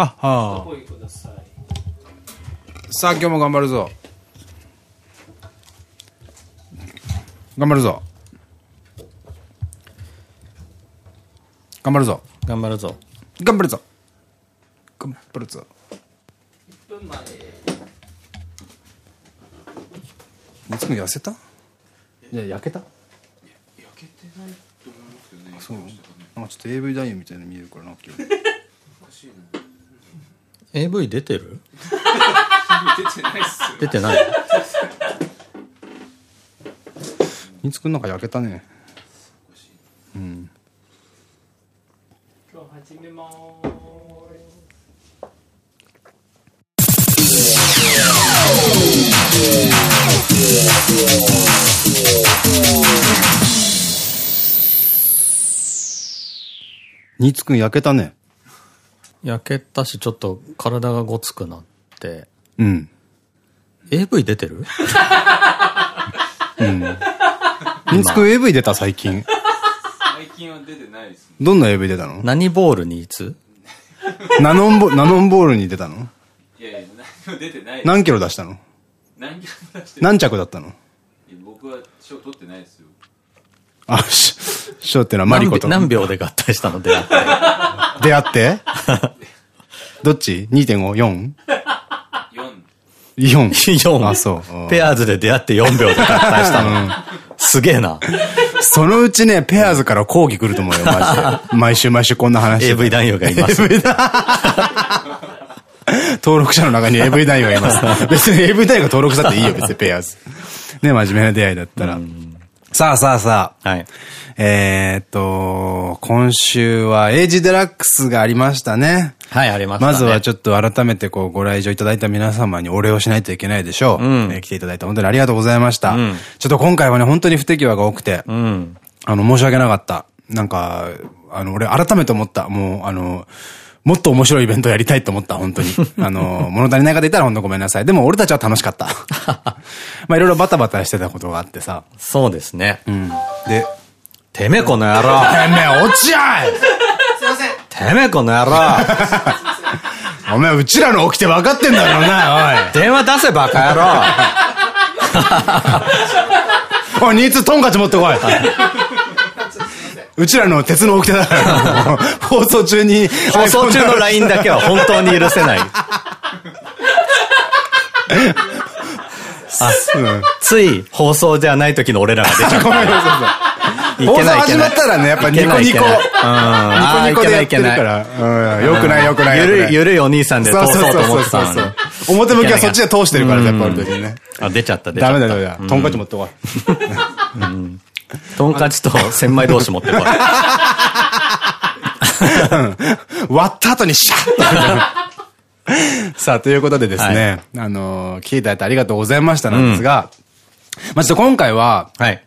はっは。ご意ください。さあ今日も頑張るぞ。頑張るぞ。頑張るぞ。頑張るぞ。頑張るぞ。頑張るぞ。1分前。いつも痩せた？いや焼けた？焼けてないと思いますけどねそう。なんかちょっと AV 男優みたいに見えるからな今日。おかしいな AV 出てる？出てないっすよ。出てない。みつくんなんか焼けたね。今日始めまーす。につくん焼けたね焼けたし、ちょっと体がごつくなって。うん。AV 出てる？みつくん AV 出た最近。最近は出てないですね。どんな AV 出たの？何ボールにいつ？ナノンボ、ナノンボールに出たの？いやいや何も出てない何キロ出したの？何キロ出してる？何着だったの？僕は賞取ってないですよあ、し、しょうってのはマリコと。何秒で合体したの？出会って。出会って？どっち ?2.5?4? 4 4。4。あ、そう。ペアーズで出会って4秒で合体したの。すげえな。そのうちね、ペアーズから抗議来ると思うよ、マジで。毎週毎週こんな話 AV 男優がいます。登録者の中に AV 男優がいます。別に AV 男優が登録したっていいよ、別にペアーズ。ね、真面目な出会いだったら。さあさあさあ。はい。えーっと、今週はエイジデラックスがありましたね。はい、ありましたね。まずはちょっと改めてこうご来場いただいた皆様にお礼をしないといけないでしょう。うんえー来ていただいて本当にありがとうございました。うんちょっと今回はね、本当に不手際が多くて、うん。あの、申し訳なかった。なんか、あの、俺改めて思った。もう、あの、もっと面白いイベントやりたいと思った、本当に。あの、物足りない方いたら本当ごめんなさい。でも俺たちは楽しかった。まあいろいろバタバタしてたことがあってさ。そうですね。うん。で、てめえこの野郎てめえ、落ち合いてめえこの野郎 お前、うちらの起きて分かってんだろうな、電話出せバカ野郎おい。おい、ニーツトンカチ持ってこい。うちらの鉄の起きてだから、放送中に。放送中の LINE だけは本当に許せない。あ、うんつい放送じゃない時の俺らが出ちゃう。ごめんなさい。い放送。始まったらね、やっぱニコニコ。ニコニコでやってるか。ら。うん、よくないよくない。ゆるい、ゆるるいお兄さんで通そうと思ってたのに。表向きはそっちで通してるから、やっぱ俺たちね。あ、出ちゃった、出ちゃった。ダメだよ、ダメだ。トンカチ持ってこい。トンカチと千枚同士持ってこい。割った後にシャッさあ、ということでですね、あのー、来ていただいてありがとうございましたなんですが、まあちょっと今回は、はい。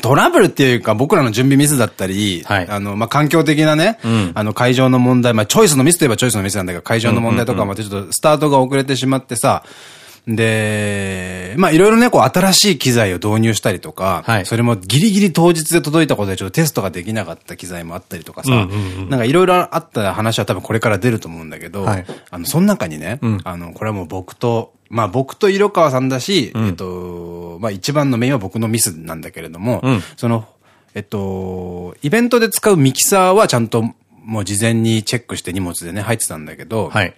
トラブルっていうか僕らの準備ミスだったり、はい。あの、まあ、環境的なね、ん。あの、会場の問題、まあ、チョイスのミスといえばチョイスのミスなんだけど、会場の問題とかまたちょっとスタートが遅れてしまってさ、で、まあ、いろいろね、こう、新しい機材を導入したりとか、はい。それもギリギリ当日で届いたことでちょっとテストができなかった機材もあったりとかさ、なんかいろいろあった話は多分これから出ると思うんだけど、はい。あの、その中にね、ん。あの、これはもう僕と、まあ僕と色川さんだし、えっと、まあ一番のメインは僕のミスなんだけれども、うん。その、えっと、イベントで使うミキサーはちゃんともう事前にチェックして荷物でね、入ってたんだけど、はい。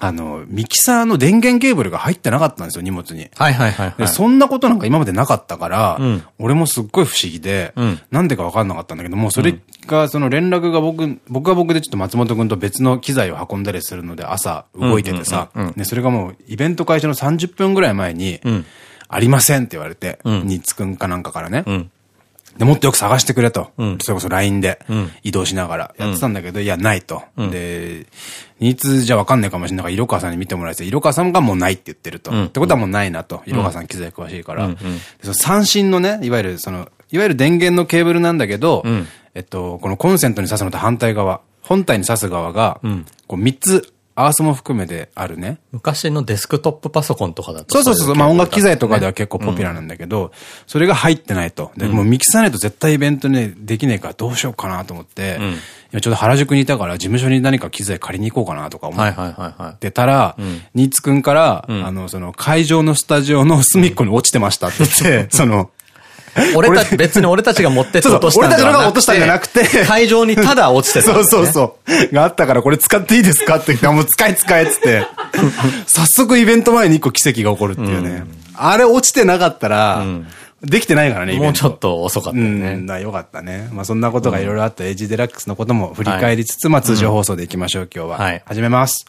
あの、ミキサーの電源ケーブルが入ってなかったんですよ、荷物に。はいはいはいはい。でそんなことなんか今までなかったから、うん。俺もすっごい不思議で、うん。なんでか分かんなかったんだけども、それが、その連絡が僕、僕は僕でちょっと松本くんと別の機材を運んだりするので朝動いててさでそれがもうイベント開始の30分ぐらい前に、ん。ありませんって言われて、ん。ニッツくんかなんかからね。うん。で、もっとよく探してくれと。うんそれこそ LINE でん移動しながらやってたんだけど、いや、ないと。で、ニーズじゃわかんないかもしれないから、色川さんに見てもらえて、色川さんがもうないって言ってると。んってことはもうないなと。色川さん機材詳しいから。でその三振のね、いわゆるその、いわゆる電源のケーブルなんだけど、んえっと、このコンセントに挿すのと反対側、本体に挿す側が、こう三つアースも含めてあるね。昔のデスクトップパソコンとかだと。そうそうそう。まあ音楽機材とかでは結結構ポピュラーなんだけど、それが入ってないと。で、もうミキサーないと絶対イベントね、できねえからどうしようかなと思って、ん今ちょうど原宿にいたから事務所に何か機材借りに行こうかなとか思っ。てたら、新津くんから、あの、その会場のスタジオの隅っこに落ちてましたって言って、その、俺たち、別に俺たちが持ってって落としたんではなくて。俺たちのが落としたんじゃなくて会場にただ落ちてた、そうそうそう。があったからこれ使っていいですかって言って、もう使え使えっつって。早速イベント前に一個奇跡が起こるっていうね。あれ落ちてなかったら、できてないからね、もうちょっと遅かったね。ん、だよかったね。まあそんなことがいろいろあった AG デラックスのことも振り返りつつ、まあ通常放送でいきましょう、今日は。はい始めます。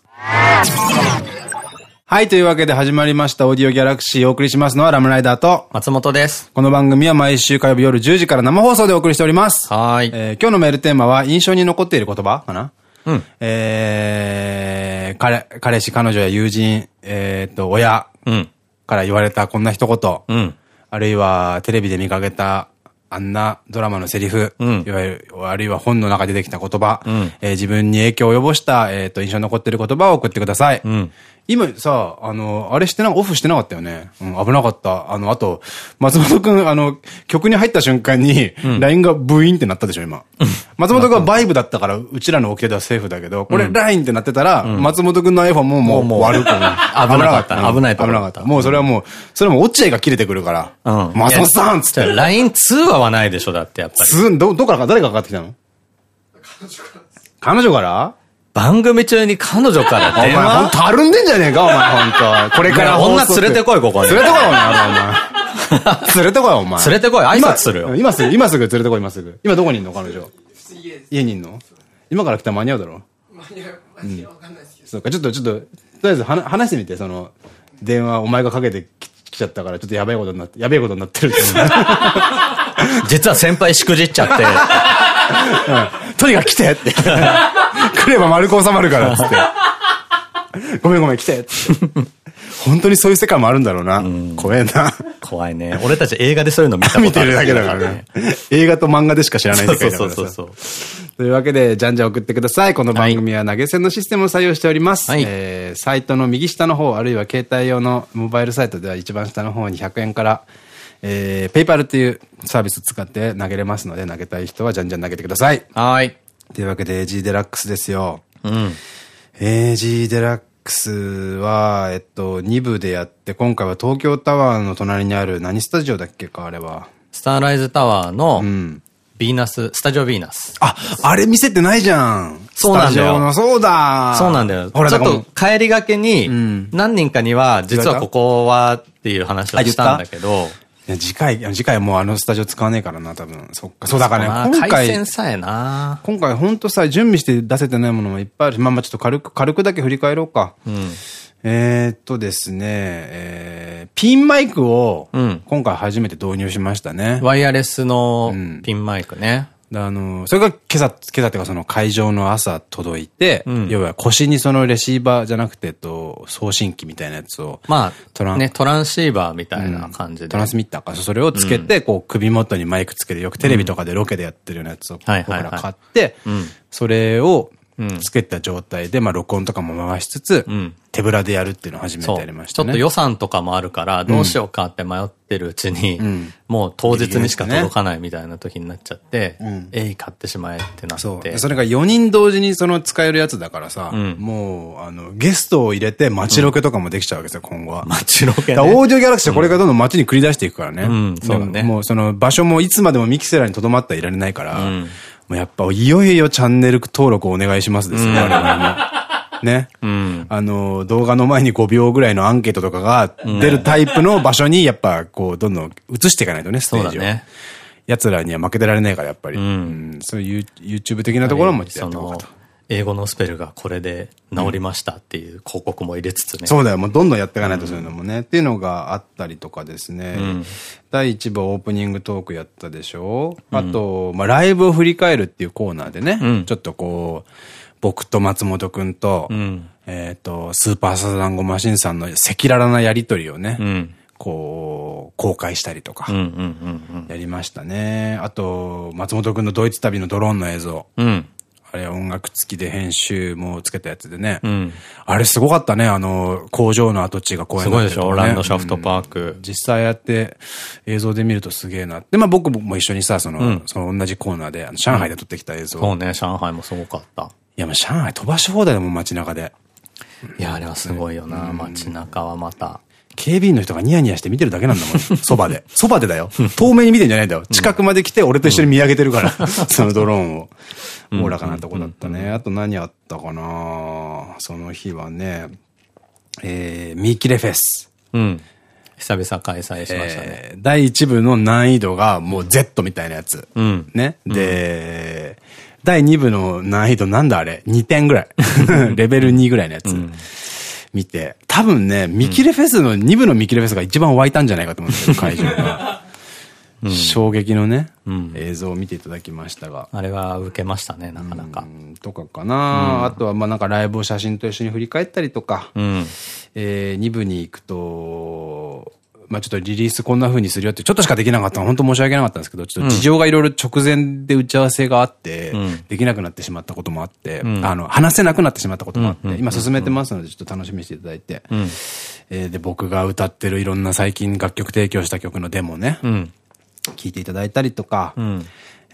はい、というわけで始まりました、オーディオギャラクシーをお送りしますのはラムライダーと、松本です。この番組は毎週火曜日夜10時から生放送でお送りしております。はーい。えー今日のメールテーマは印象に残っている言葉かな？うん。えー、彼、彼氏、彼女や友人、えーっと、親うん。から言われたこんな一言。うん。あるいは、テレビで見かけた、あんなドラマのセリフ、うんいわゆる、あるいは本の中で出てきた言葉、んえー自分に影響を及ぼした、えーっと、印象に残っている言葉を送ってください。うん。今さ、あの、あれしてな、オフしてなかったよね。うん、危なかった。あの、あと、松本くん、あの、曲に入った瞬間に、LINE がブイーンってなったでしょ、今。松本くんはバイブだったから、うちらのオケではセーフだけど、これ LINE ってなってたら、松本くんの iPhone ももう、もう悪く、危危なかった危ない危なかった。もうそれはもう、それはもう落合が切れてくるから、うん。松本さんっつって。LINE 通話はないでしょ、だってやっぱり。つん、ど、どっからか、誰がかかってきたの？彼女から？番組中に彼女からお前、電ほん話とたるんでんじゃねえか、お前、ほんと。これから放送女連れてこい、ここに。連れてこい、お前。お前 連れてこい、お前。連れてこい挨拶するよ今今すぐ、今すぐ連れてこい、今すぐ。今どこにいんの、彼女？家にいんの？今から来たら間に合うだろ？間に合う、間に合う、わかんないですけど。そうか、ちょっと、ちょっと、とりあえず話話してみて、その、電話お前がかけてき来ちゃったから、ちょっとやばいことになって、やべえことになってるって。実は先輩しくじっちゃって。とにかく来てって。来れば丸く収まるから、つって。ごめんごめん、来て。本当にそういう世界もあるんだろうな。怖えな。怖いね。俺たち映画でそういうの見たことある。見てるだけだからね。映画と漫画でしか知らない世界だからさ。そうそうそうそう。というわけで、じゃんじゃん送ってください。この番組は投げ銭のシステムを採用しております。はいえーサイトの右下の方、あるいは携帯用のモバイルサイトでは一番下の方に100円から、えー、ペイパルっていうサービスを使って投げれますので、投げたい人はじゃんじゃん投げてください。はーい。というわけで、AG デラックスですよ。うん。AG デラックスは、えっと、2部でやって、今回は東京タワーの隣にある、何スタジオだっけか、あれは。スターライズタワーのうん。ビーナス、スタジオビーナス。あ、あれ見せてないじゃん。そうなんだよスタジオの、そうだ。そうなんだよ。ちょっと帰りがけにん、何人かには、実はここはっていう話をしたんだけど、次回、次回もうあのスタジオ使わねえからな、多分。そっか。そうだからまあね、今回線回、さえな今回ほんとさ、準備して出せてないものもいっぱいあるし、まあまあちょっと軽く、軽くだけ振り返ろうか。うん。えーっとですね、えー、ピンマイクをうん、今回初めて導入しましたね。ワイヤレスのうんピンマイクね。であの、それが今朝、今朝っていうかその会場の朝届いて、うん。要は腰にそのレシーバーじゃなくて、と、送信機みたいなやつを、まあ、トランね、トランシーバーみたいな感じで。トランスミッターか、それをつけて、こう首元にマイクつけて、よくテレビとかでロケでやってるようなやつを僕ら買ってうん、それをうんつけた状態で、まあ録音とかも回しつつうん、手ぶらでやるっていうのを初めてそう。やりましたね。ちょっと予算とかもあるから、どうしようかって迷ってるうちに、んもう当日にしか届かないみたいな時になっちゃって、んえい買ってしまえってなそう。ってで。それが4人同時にその使えるやつだからさ、んもう、あの、ゲストを入れて街ロケとかもできちゃうわけですよ、今後は。街ロケね。オーディオギャラクシーはこれからどんどん街に繰り出していくからね。うんそうだねでももうその場所もいつまでもミキセラに留まってはいられないから、んもうやっぱいよいよチャンネル登録お願いしますですね、我々も。ね。うん。あの、動画の前に5秒ぐらいのアンケートとかが出るタイプの場所にやっぱこうどんどん移していかないとね、ステージを。ね。奴らには負けてられないから、やっぱり。んうんそういう YouTube 的なところもやっていこうかと。、英語のスペルがこれで治りましたっていう広告も入れつつね。そうだよ、もうどんどんやっていかないとそういうのもね。っていうのがあったりとかですね。第1部オープニングトークやったでしょ？あと、まあ、ライブを振り返るっていうコーナーでね。うんちょっとこう、僕と松本くんと、うん。えっと、スーパーサザンゴマシンさんの赤裸々なやりとりをね、うん。こう、公開したりとかうん。う、ん。やりましたね。あと、松本くんのドイツ旅のドローンの映像。うん。うん。ああれ音楽付きで編集もつけたやつでね。んあれすごかったね、あの、工場の跡地が公園すごいでしょ、ねランドシャフトパーク。うん実際やって映像で見るとすげえな。で、まあ僕も一緒にさ、その、その同じコーナーで、上海で撮ってきた映像。いそうね、上海もすごかった。や、もう上海飛ばし放題だもん、街中で。いや、あれはすごいよな、街中はまた。警備員の人がニヤニヤして見てるだけなんだもん。そばで。そばでだよ。遠目に見てんじゃないんだよ。近くまで来て俺と一緒に見上げてるから。そのドローンを。おおらかなとこだったね。あと何あったかなその日はね、えー、ミーキレフェス。うん。久々開催しましたね。えー第1部の難易度がもう Z みたいなやつ。うん。ね。で、第2部の難易度なんだあれ ?2 点ぐらい。レベル2ぐらいのやつ。見て。多分ね、見切れフェスの2部の見切れフェスが一番湧いたんじゃないかと思うんですよ、会場が。衝撃のね、映像を見ていただきましたが。あれは受けましたね、なかなか。うんとかかな、あとはまあなんかライブを写真と一緒に振り返ったりとか、うん。えー、2部に行くと、まあちょっとリリースこんな風にするよって、ちょっとしかできなかったの、本当申し訳なかったんですけど、ちょっと事情がいろいろ直前で打ち合わせがあって、できなくなってしまったこともあって、あの、話せなくなってしまったこともあって、今進めてますので、ちょっと楽しみにしていただいて、えーで、僕が歌ってるいろんな最近楽曲提供した曲のデモね、うん。聞いていただいたりとか、ん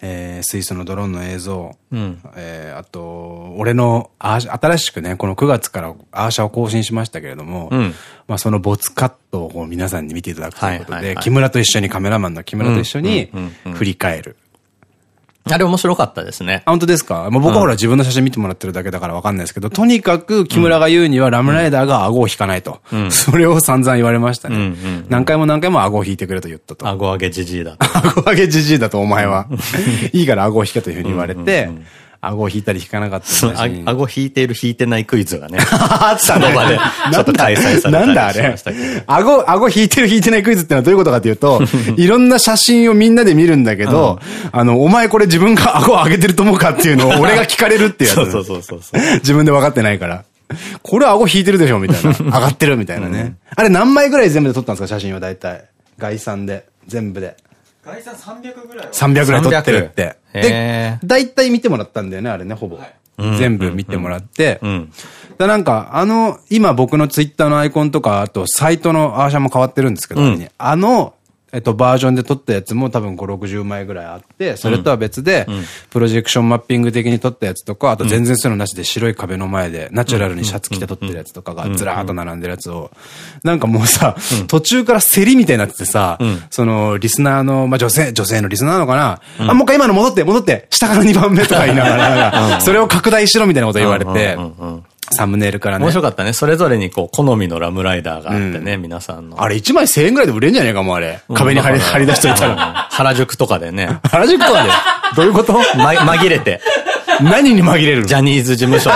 えースイスのドローンの映像、ん。えーあと、俺のアー新しくね、この9月からアーシャを更新しましたけれども、ん。まあその没カットを皆さんに見ていただくということで、木村と一緒に、カメラマンの木村と一緒に振り返る。あれ面白かったですね。あ、本当ですか、まあ、僕はほら自分の写真見てもらってるだけだからわかんないですけど、とにかく木村が言うにはラムライダーが顎を引かないと。それを散々言われましたね。何回も何回も顎を引いてくれと言ったと。顎上げじじいだと。顎上げじじいだとお前は。いいから顎を引けというふうに言われて、顎を引いたり引かなかったりあ顎引いてる引いてないクイズがね。あったその場でちょっと開催されたなんだあれ顎、顎引いてる引いてないクイズってのはどういうことかというと、いろんな写真をみんなで見るんだけど、あの、お前これ自分が顎を上げてると思うかっていうのを俺が聞かれるってやつ。そうそうそうそう。自分で分かってないから。これ顎引いてるでしょみたいな。上がってるみたいなね。あれ何枚ぐらい全部で撮ったんですか写真は大体。概算で。全部で。概算300ぐらいは。300ぐらい撮ってるって。300でへ、大体見てもらったんだよね、あれね、ほぼ。全部見てもらって。ん。だなんか、あの、今僕のツイッターのアイコンとか、あとサイトのアーシャも変わってるんですけど、あの、えっと、バージョンで撮ったやつも多分5、60枚ぐらいあって、それとは別で、プロジェクションマッピング的に撮ったやつとか、あと全然そういうのなしで白い壁の前で、ナチュラルにシャツ着て撮ってるやつとかがずらーっと並んでるやつを、なんかもうさ、途中から競りみたいになっててさ、その、リスナーの、まあ、女性、女性のリスナーなのかな、あ、もう一回今の戻って、戻って、下から2番目とか言いながら、それを拡大しろみたいなこと言われて、サムネイルからね。面白かったね。それぞれにこう、好みのラムライダーがあってね、皆さんの。あれ1枚1000円ぐらいで売れんじゃねえかもうあれ。壁に貼り 貼り出しといたら。原宿とかでね、原宿とかで？どういうこと？ま、紛れて、何に紛れるの？ジャニーズ事務所の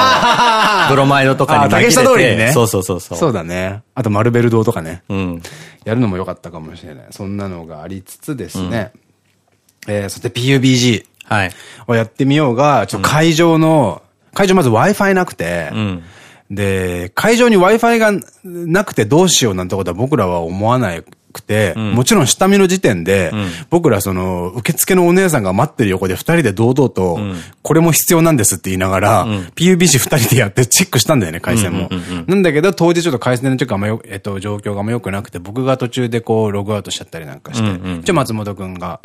ブロマイドとかに紛れあ竹下通りにねて、そうそうそうそう。そうだね。あと、マルベル堂とかね。うん。やるのも良かったかもしれない。そんなのがありつつですね。えー、そして PUBG はい。をやってみようが、ちょっと会場の、会場まず Wi-Fi なくて、うん。で、会場に Wi-Fi がなくてどうしようなんてことは僕らは思わなくて、もちろん下見の時点で、僕らその、受付のお姉さんが待ってる横で二人で堂々と、これも必要なんですって言いながら、PUBC 二人でやってチェックしたんだよね、回線も。なんだけど、当時ちょっと回線の時あんまよ、えっと、状況があんま良くなくて、僕が途中でこう、ログアウトしちゃったりなんかして、一応松本くん。が、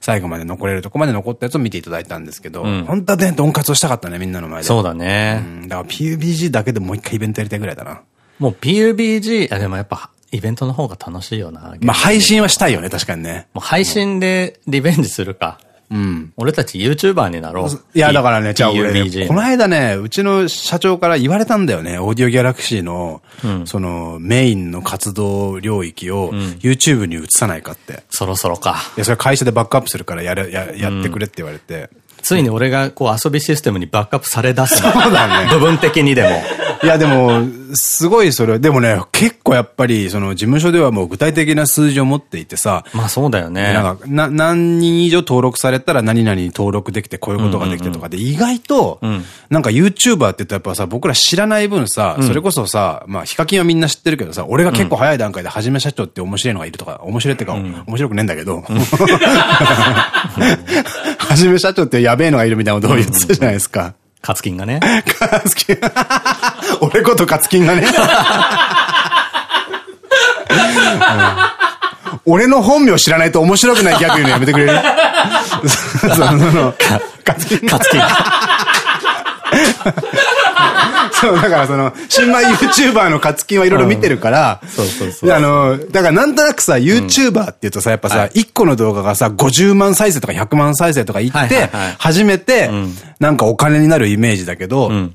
最後まで残れるとこまで残ったやつを見ていただいたんですけど、本当はね、ドンカツをしたかったね、みんなの前で。そうだね。うん。だから PUBG だけでもう一回イベントやりたいぐらいだな。もう PUBG、あ、でもやっぱ、イベントの方が楽しいよな。まあ配信はしたいよね、確かにね。もう配信でリベンジするか。うん。俺たち YouTuber になろう。いや、だからね、じゃあ俺ね、この間ね、うちの社長から言われたんだよね、オーディオギャラクシーの、その、メインの活動領域を YouTube に移さないかって。そろそろか。いや、それ会社でバックアップするからやれ、や、やってくれって言われて。ついに俺がこう遊びシステムにバックアップされ出す。の。そうだね。部分的にでも。いや、でも、すごいそれ、でもね、結構やっぱり、その、事務所ではもう具体的な数字を持っていてさ、まあそうだよね。なんか、な、何人以上登録されたら何々に登録できてこういうことができてとかで、意外と、なんか YouTuber って言ったらやっぱさ、僕ら知らない分さ、それこそさ、まあ、ヒカキンはみんな知ってるけどさ、俺が結構早い段階ではじめ社長って面白いのがいるとか、面白いってか、面白くねえんだけど、はじめ社長ってやべえのがいるみたいなことを言ってたじゃないですか。カツキンがね。カツキン。俺ことカツキンがね。うん俺の本名知らないと面白くないギャグ言うのやめてくれる？カツキン。カツキン。そう、だからその、新米 YouTuber のカツキンはいろいろ見てるから、そうそうそうであの、だからなんとなくさ、YouTuber って言うとさ、やっぱさ、はい1個の動画がさ、50万再生とか100万再生とか言って初めて、なんかお金になるイメージだけど、ん。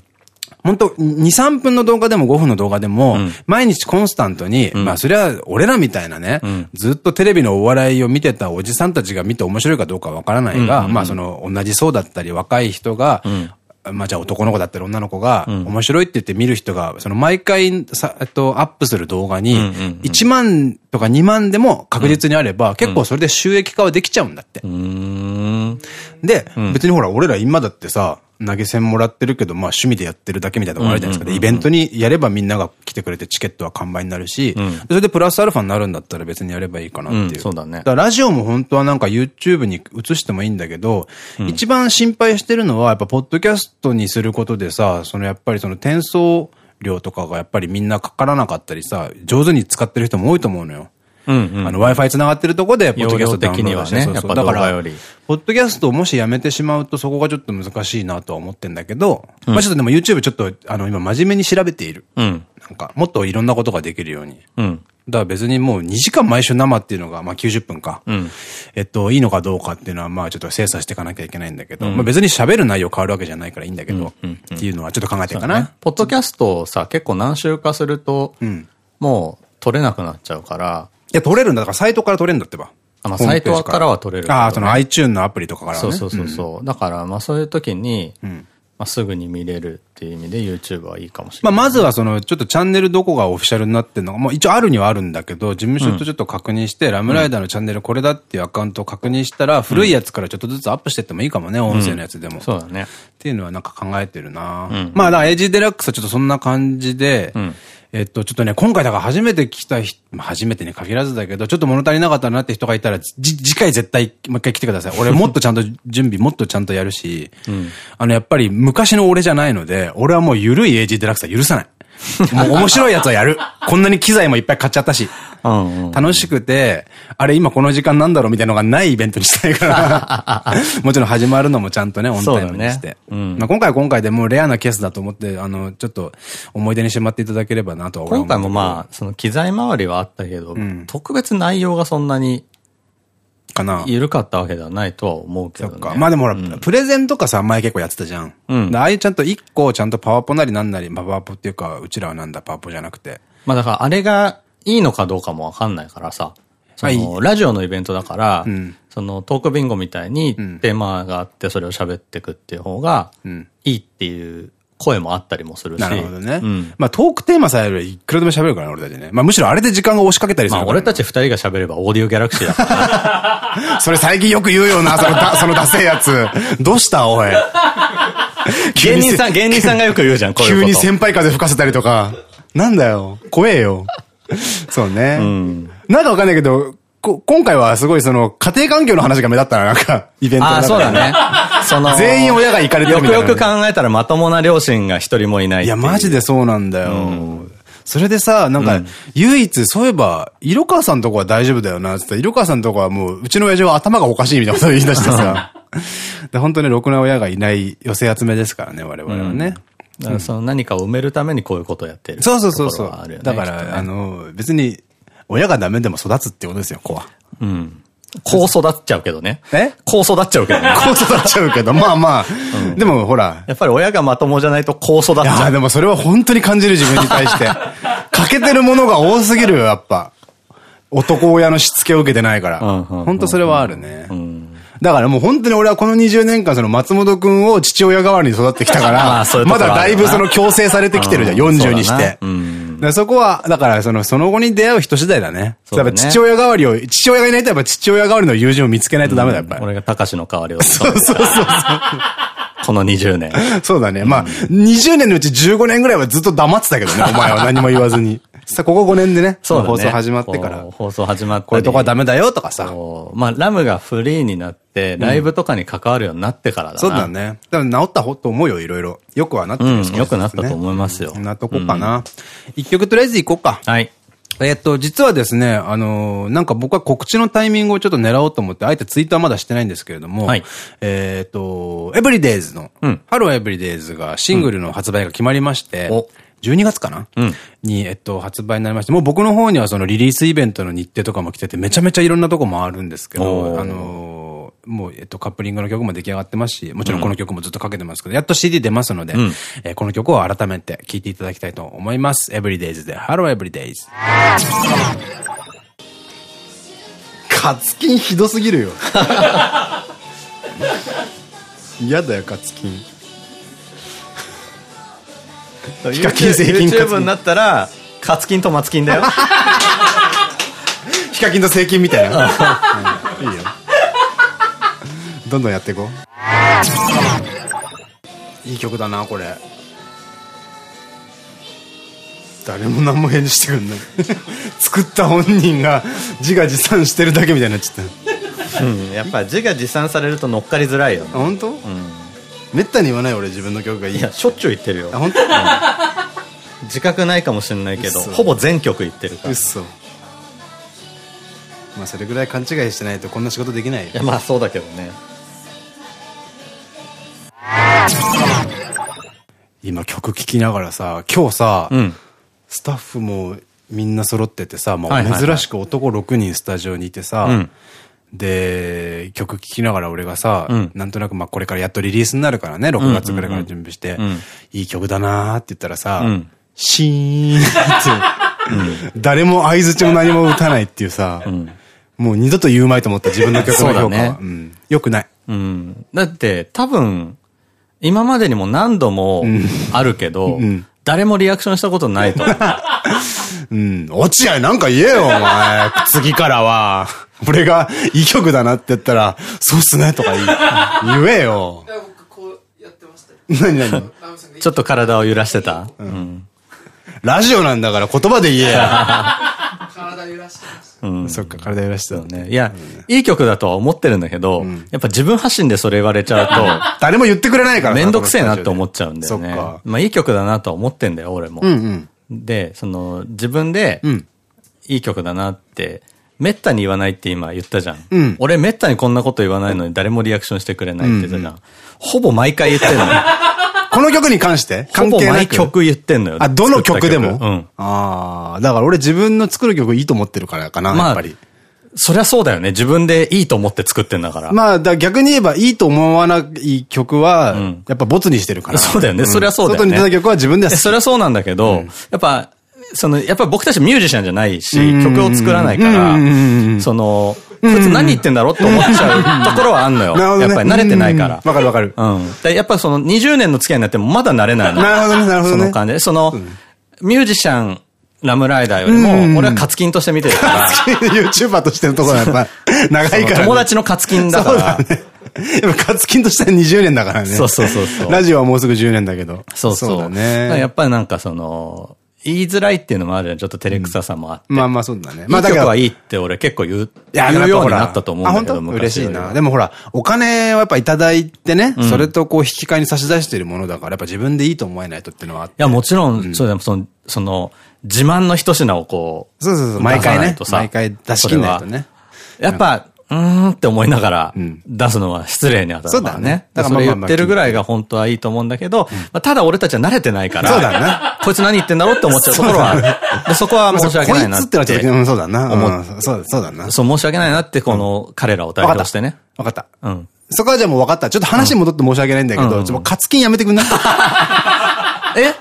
本当2、3分の動画でも5分の動画でも、毎日コンスタントに、まあそれは俺らみたいなね、ずっとテレビのお笑いを見てたおじさん。たちが見て面白いかどうかわからないが、まあその同じ層だったり若い人が、まあじゃあ男の子だったり女の子が、面白いって言って見る人が、その毎回さ、えっと、アップする動画に、1万とか2万でも確実にあれば、結構それで収益化はできちゃうんだって。で、別にほら、俺ら今だってさ、投げ銭もらってるけど、まあ趣味でやってるだけみたいなとこあるじゃないですか。でイベントにやればみんなが来てくれてチケットは完売になるし、それでプラスアルファになるんだったら別にやればいいかなっていう。うんそうだね。からラジオも本当はなんか YouTube に移してもいいんだけど、一番心配してるのは、やっぱポッドキャストにすることでさ、そのやっぱりその転送料とかがやっぱりみんなかからなかったりさ、上手に使ってる人も多いと思うのよ。うんうん。あの、Wi-Fi 繋がってるとこで、ポッドキャスト的にはねダウンロードしてそうそうやっぱだからポッドキャストをもしやめてしまうと、そこがちょっと難しいなとは思ってんだけど、まあちょっとでも YouTube ちょっと、あの、今真面目に調べている。うん。なんか、もっといろんなことができるように。うん。だから別にもう2時間毎週生っていうのが、まあ90分か。んえっと、いいのかどうかっていうのは、まあちょっと精査していかなきゃいけないんだけど、まあ別に喋る内容変わるわけじゃないからいいんだけど、っていうのはちょっと考えてるかな。ねポッドキャストをさ、結構何週かすると、もう撮れなくなっちゃうから、いや、撮れるんだ。だからサイトから撮れるんだってば。あまあサイトからは撮れるねああ、その iTune のアプリとかからはね。そうそうそうそう。だから、まあそういう時に、まあすぐに見れるっていう意味で YouTube はいいかもしれまあ、ない。まずはその、ちょっとチャンネルどこがオフィシャルになってるのか、もう一応あるにはあるんだけど、事務所とちょっと確認して、ラムライダーのチャンネルこれだっていうアカウントを確認したら、古いやつからちょっとずつアップしてってもいいかもね、音声のやつでも。っそうだね。ていうのはなんか考えてるな、まあ、だからエイジデラックスはちょっとそんな感じで、えっと、ちょっとね、今回だから初めて来た人、まあ初めてに限らずだけど、ちょっと物足りなかったなって人がいたら、じ、次回絶対もう一回来てください。俺 もっとちゃんと準備、もっとちゃんとやるし、あの、やっぱり昔の俺じゃないので、俺はもう緩いエイジデラックスは許さない。もう面白いやつはやる。こんなに機材もいっぱい買っちゃったし。うんうん。楽しくて、あれ今この時間なんだろうみたいなのがないイベントにしたいから。もちろん始まるのもちゃんとね、オンタイムにして。ねうんまあ今回は今回でもうレアなケースだと思って、あの、ちょっと思い出にしてもらっていただければなとは思う。今回もまあ、その機材周りはあったけど、特別内容がそんなにかな。緩かったわけではないとは思うけどね。そっか。まあでもほら、プレゼンとかさ、前結構やってたじゃん。うんでああいうちゃんと一個ちゃんとパワポなりなんなり、まあパワポっていうか、うちらはなんだパワポじゃなくて。まあだからあれがいいのかどうかもわかんないからさ。そはいの、ラジオのイベントだから、んそのトークビンゴみたいにんテーマがあってそれを喋っていくっていう方がんいいっていう声もあったりもするし。なるほどね。うん。まあトークテーマさえあればいくらでも喋るからね、俺たちね。まあむしろあれで時間が押しかけたりするから、まあ俺たち二人が喋ればオーディオギャラクシーだから。それ最近よく言うよな、そのだ、そのダセえやつ。どうしたおい？芸人さん、芸人さんがよく言うじゃん、こういう。急に先輩風吹かせたりとか。なんだよ。怖えよ。そうね。なんかわかんないけど、こ今回はすごいその、家庭環境の話が目立ったな、なんか、イベントのああ、中でそうだね。その、全員親が行かれてるよくみたいなよく考えたらまともな両親が一人もいないいういや、マジでそうなんだよ。それでさ、なんか、唯一、そういえば、色川さんとこは大丈夫だよな、つって、色川さんとこはもう、うちの親父は頭がおかしいみたいなことを言い出してさ。で本当にろくな親がいない寄せ集めですからね、我々はね。だからその何かを埋めるためにこういうことをやってる。そうそうそうそうだから、あの、別に、親がダメでも育つってことですよ、子は。うん。こう育っちゃうけどね。え？こう育っちゃうけどね。こう育っちゃうけど、まあまあ、でもほら、やっぱり親がまともじゃないとこう育っちいやゃう。でもそれは本当に感じる自分に対して。欠けてるものが多すぎるよ、やっぱ。男親のしつけを受けてないから。うんうんうん本当それはあるね。んだからもう本当に俺はこの20年間その松本くんを父親代わりに育ってきたか まらまだだいぶその強制されてきてるじゃん、うん40にして。そこは、だからその、その後に出会う人次第だね。そうだね父親代わりを、父親がいないとやっぱ父親代わりの友人を見つけないとダメだ、やっぱり。俺が高志の代わりを務めて。この20年。そうだね。まあ、20年のうち15年ぐらいはずっと黙ってたけどね、お前は何も言わずに。さ、ここ5年でね、そうだね。放送始まってから放送始まって。こういうとこはダメだよとかさ。まあ、ラムがフリーになって、ライブとかに関わるようになってからだな。そうだ。ね。だから治ったほと思うよ、いろいろ。よくはなってるうん、少しずつね良くなったと思いますよ。なとこかな。一曲とりあえず行こうか。はい。えっと、実はですね、あのーなんか僕は告知のタイミングをちょっと狙おうと思って、あえてツイートはまだしてないんですけれども、はいえっと、エブリデイズの、うんハローエブリデイズがシングルの発売が決まりまして、お12月かな、うんに、えっと、発売になりまして、もう僕の方にはそのリリースイベントの日程とかも来てて、めちゃめちゃいろんなとこもあるんですけおど、ーあのーもう、えっと、カップリングの曲も出来上がってますし、もちろんこの曲もずっとかけてますけど、やっと CD 出ますので、うんえーこの曲を改めて聴いていただきたいと思います。Everydays で、Hello Everydays。カツキンひどすぎるよ。嫌だよ、カツキン。ヒカキン製金カツ YouTube になったら、カツキンとマツキンだよ。ヒカキンとセイキンみたいな。うんいいよ。どんどんやっていこう。いい曲だな、これ。誰も何も返事してくんない。作った本人が自画自賛してるだけみたいになっちゃった。うん。やっぱ自画自賛されると乗っかりづらいよね。あ、本当？めったに言わない俺自分の曲がいい。いや、しょっちゅう言ってるよあ、。本当？自覚ないかもしれないけど、嘘ほぼ全曲言ってるから。うっいそ。まあそれぐらい勘違いしてないとこんな仕事できないよ。や、まあそうだけどね。今曲聴きながらさ、今日さ、うん。スタッフもみんな揃っててさ、まあ、珍しく男6人スタジオにいてさ、うんで、曲聴きながら俺がさ、うんなんとなくまあこれからやっとリリースになるからね、6月ぐらいから準備して、うんいい曲だなーって言ったらさ、うんシーンって、誰も合図も何も打たないっていうさ、もう二度と言うまいと思った自分の曲の評価は。ねうんよくない。うん。だって、多分、今までにも何度もあるけど、ん誰もリアクションしたことないと思う。うん。落合なんか言えよ、お前。次からは。俺がいい曲だなって言ったら、そうっすね、とか言えよ。いや僕こうやってましたよ何何？ちょっと体を揺らしてた？うん。ラジオなんだから言葉で言えや。体揺らしてましたうん。そっか、体揺らしてた。ね。いや、いい曲だとは思ってるんだけど、やっぱ自分発信でそれ言われちゃう 誰も言ってくれないからと、めんどくせえなって思っちゃうんだよねそっか。まあいい曲だなとは思ってんだよ、俺も。うんうん。で、その、自分で、うん。いい曲だなって、めったに言わないって今言ったじゃん。うん俺めったにこんなこと言わないのに誰もリアクションしてくれないって言ったじゃん。ほぼ毎回言ってんのよ。この曲に関して？ほぼ関係なく？毎曲言ってんのよ。あ、どの曲でも？うん。ああ、だから俺自分の作る曲いいと思ってるからかな、まあやっぱり。そりゃそうだよね。自分でいいと思って作ってんだから。まあ、だ逆に言えばいいと思わない曲は、やっぱボツにしてるから。そうだよねんそりゃそうだよね外に出た曲は自分でそれはそうなんだけど、やっぱ、その、やっぱ僕たちミュージシャンじゃないし、曲を作らないから、その、こいつ何言ってんだろって思っちゃうところはあんのよ。やっぱり慣れてないから。うんわかるわかる。うん。でやっぱその20年の付き合いになってもまだ慣れないの。なるほどねなるほどねその感じで。その、ミュージシャン、ラムライダーよりも、俺はカツキンとして見てるから、YouTuber としてのところはやっぱ、長いからね。友達のカツキンだから。やっぱ、カツキンとしては20年だからね。そうそうそうそうラジオはもうすぐ10年だけど。そうそう。だだからやね。っぱりなんかその、言いづらいっていうのもあるじゃん。ちょっと照れくささもあって。まあまあそうだね。まあだけど曲はいいって俺結構言う、言うようになったと思うんだけど、嬉しいな。でもほら、お金をやっぱいただいてね、それとこう引き換えに差し出しているものだから、やっぱ自分でいいと思えないとっていうのはあって。いや、もちろん、そうだよ、その、その、自慢の一品をこう、そうそうそう、毎回ね。毎回出し切んないとね。やっぱ、うーんって思いながらん。出すのは失礼に当たるそうだね。からね。だかららそれ言ってるぐらいが本当はいいと思うんだけど、まあただ俺たちは慣れてないから、そうだねこいつ何言ってんだろうって思っちゃうところはある。でそこは申し訳ないなっこいつってのはちそうだな。思うんそうそうだな。そう、申し訳ないなって、この彼らを代。表してね。わかった。うん。そこはじゃあもう分かった。ちょっと話に戻って申し訳ないんだけど、うんちょっともうカツキンやめてくんない？え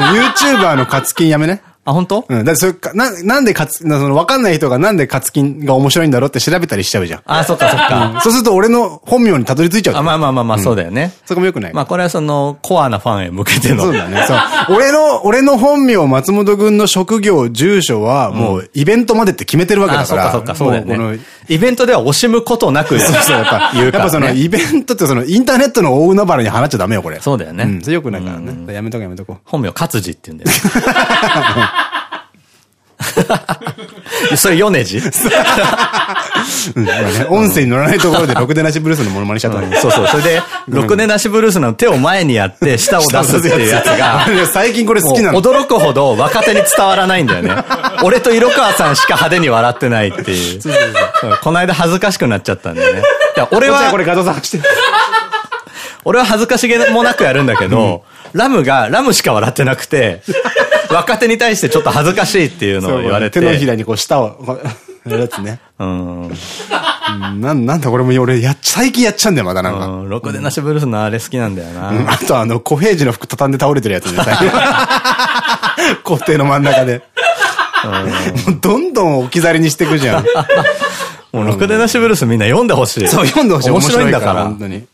?YouTuber のカツキンやめね。あ、本当？うん。だってそれか、な、なんでカツ、なその分かんない人がなんでカツキンが面白いんだろうって調べたりしちゃうじゃん。あ、そっかそっか。そうすると俺の本名にたどり着いちゃうあ、ん。まあまあまあまあ、そうだよね。そこも良くない？まあこれはその、コアなファンへ向けての。そうだね。そう。俺の、俺の本名、松本くんの職業、住所は、もう、イベントまでって決めてるわけあ、だから。そっかそっか、そうだよもこのね。イベントでは惜しむことなく、そうそう、やっぱ、言うから、ね。やっぱその、イベントってその、インターネットの大海原に放っちゃダメよ、これ。そうだよねうん、それ良くないからね。やめとこうやめとこう。本名、勝地って言うんだよ。それ米字？うんまあね、音声に乗らないところで、ろくでなしブルースのモノマネしちゃった。そうそう。それで、ろくでなしブルースの手を前にやって、舌を出すっていうやつが、最近これ好きなの。驚くほど若手に伝わらないんだよね。俺と色川さんしか派手に笑ってないっていう。そうこの間恥ずかしくなっちゃったんだよね。いや俺はこれ画像探して。俺は恥ずかしげもなくやるんだけど、ラムが、ラムしか笑ってなくて、若手に対してちょっと恥ずかしいっていうのを言われて。手のひらにこう舌を、やるやつね。うん。うんなん、なんだこれも俺やっ、最近やっちゃうんだよ、まだなんか。うん。ろくでなしブルースのあれ好きなんだよな。うんあとあの、小平次の服畳んで倒れてるやつね、最近。校庭の真ん中で。もうどんどん置き去りにしていくじゃん。もうろくでなしブルースみんな読んでほしい。そう、読んでほしい。面白いんだから。本当に。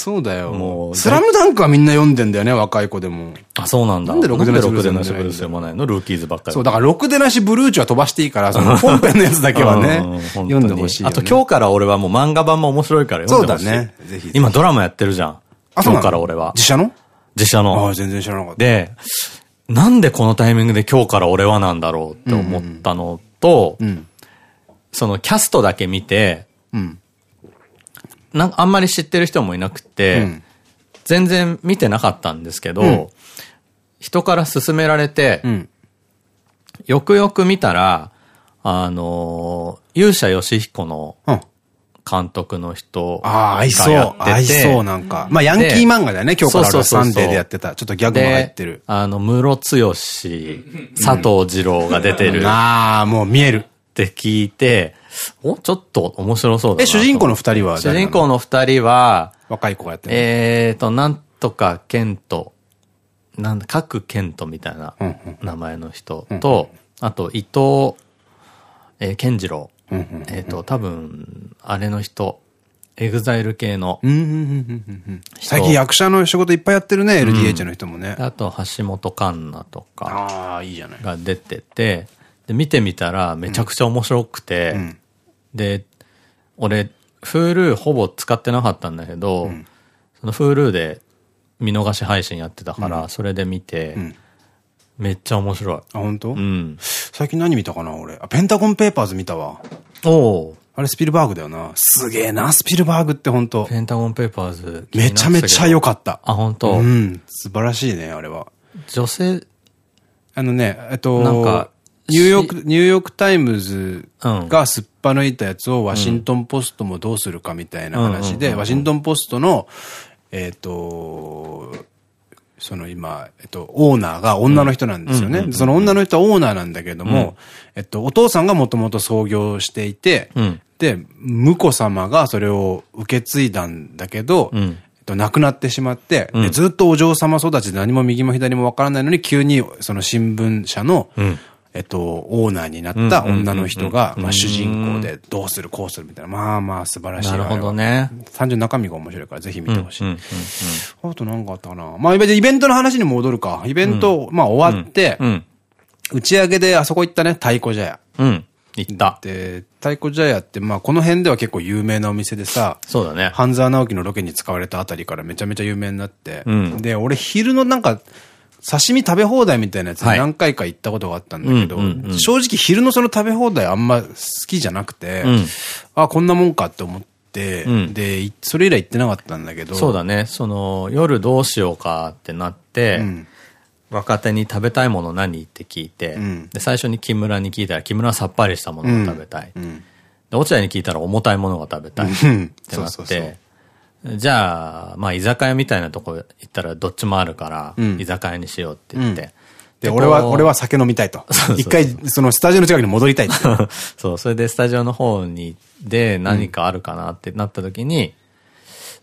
そうだよ。もうスラムダンクはみんな読んでんだよね、若い子でも。あ、そうなんだ。なんでろくでなしブルース読まないのルーキーズばっかり。そう、だから、ろくでなしブルーチは飛ばしていいから、その本編のやつだけはねうん、読んでほしい。あと今日から俺はもう漫画版も面白いから読んでほしい。そうだねぜひ今ドラマやってるじゃん。あ、そう今なの？から俺は。自社の？あ自社のあ、。全然知らなかった。で、なんでこのタイミングで今日から俺はなんだろうって思ったのと、うん。そのキャストだけ見て、うん。なあんまり知ってる人もいなくて、うん全然見てなかったんですけど、うん人から勧められて、うん。よくよく見たら、あのー、勇者ヨシヒコのうん。監督の人ああ、合いそがやっ。う合いててそう、なんか。まあ、ヤンキー漫画だよね、今日から俺はそうそうそうそうサンデーでやってた。ちょっとギャグも入ってるで。あの、室剛志、佐藤二朗が出てるっああ、もう見える。て聞いて、お、ちょっと面白そうだなえ、と。主人公の二人は主人公の二人は、若い子がやってる。えーと、なんとかケント、なんだ、賀来ケントみたいな名前の人と、あと、伊藤、えー、健次郎。えっと、多分、あれの人、エグザイル系の、最近役者の仕事いっぱいやってるね、LDH の人もね。あと、橋本環奈とかああ、いいじゃない。が出てて、で、見てみたらめちゃくちゃ面白くて、んで、俺、Hulu ほぼ使ってなかったんだけど、その Hulu で見逃し配信やってたから、それで見て、んめっちゃ面白い。あ、本当？うん。最近何見たかな、俺。あ、ペンタゴンペーパーズ見たわ。おおあれスピルバーグだよな。すげえな、スピルバーグって本当ペンタゴンペーパーズ。めちゃめちゃ良かった。あ、本当、うん。素晴らしいね、あれは。女性、あのね、えっと、なんかニューヨーク、ニューヨークタイムズうんがすっぱ抜いたやつをワシントンポストもどうするかみたいな話で、ワシントンポストの、えっと、その今、えっと、オーナーが女の人なんですよね。その女の人はオーナーなんだけども、えっと、お父さんがもともと創業していて、うん。で、婿様がそれを受け継いだんだけど、うん。えっと、亡くなってしまって、ずっとお嬢様育ちで何も右も左もわからないのに、急にその新聞社の、んえっと、オーナーになった女の人が、うんまあ主人公でどうするこうするみたいな、まあまあ素晴らしい。なるほどね。単純に中身が面白いからぜひ見てほしい。あと何かあったかな。まあ、イベントの話に戻るか。イベント、まあ終わって、うん。打ち上げであそこ行ったね、太鼓茶屋。うん。うん。行った。で、太鼓茶屋って、まあこの辺では結構有名なお店でさ、そうだね。半沢直樹のロケに使われたあたりからめちゃめちゃ有名になって、うんで、俺昼のなんか、刺身食べ放題みたいなやつにはい何回か行ったことがあったんだけど正直昼のその食べ放題あんま好きじゃなくて、うんあ、こんなもんかって思って、うんで、いそれ以来行ってなかったんだけど、そうだね。その、夜どうしようかってなって、うん若手に食べたいもの何って聞いて、んで、最初に木村に聞いたら、木村はさっぱりしたものが食べたい。うん。で、落合に聞いたら重たいものが食べたい。っうんてなって、じゃあ、まあ、居酒屋みたいなとこ行ったらどっちもあるから、うん居酒屋にしようって言って。で、俺は、俺は酒飲みたいと そうそう。一回、そのスタジオの近くに戻りたい。そう、それでスタジオの方に、で何かあるかなってなった時に、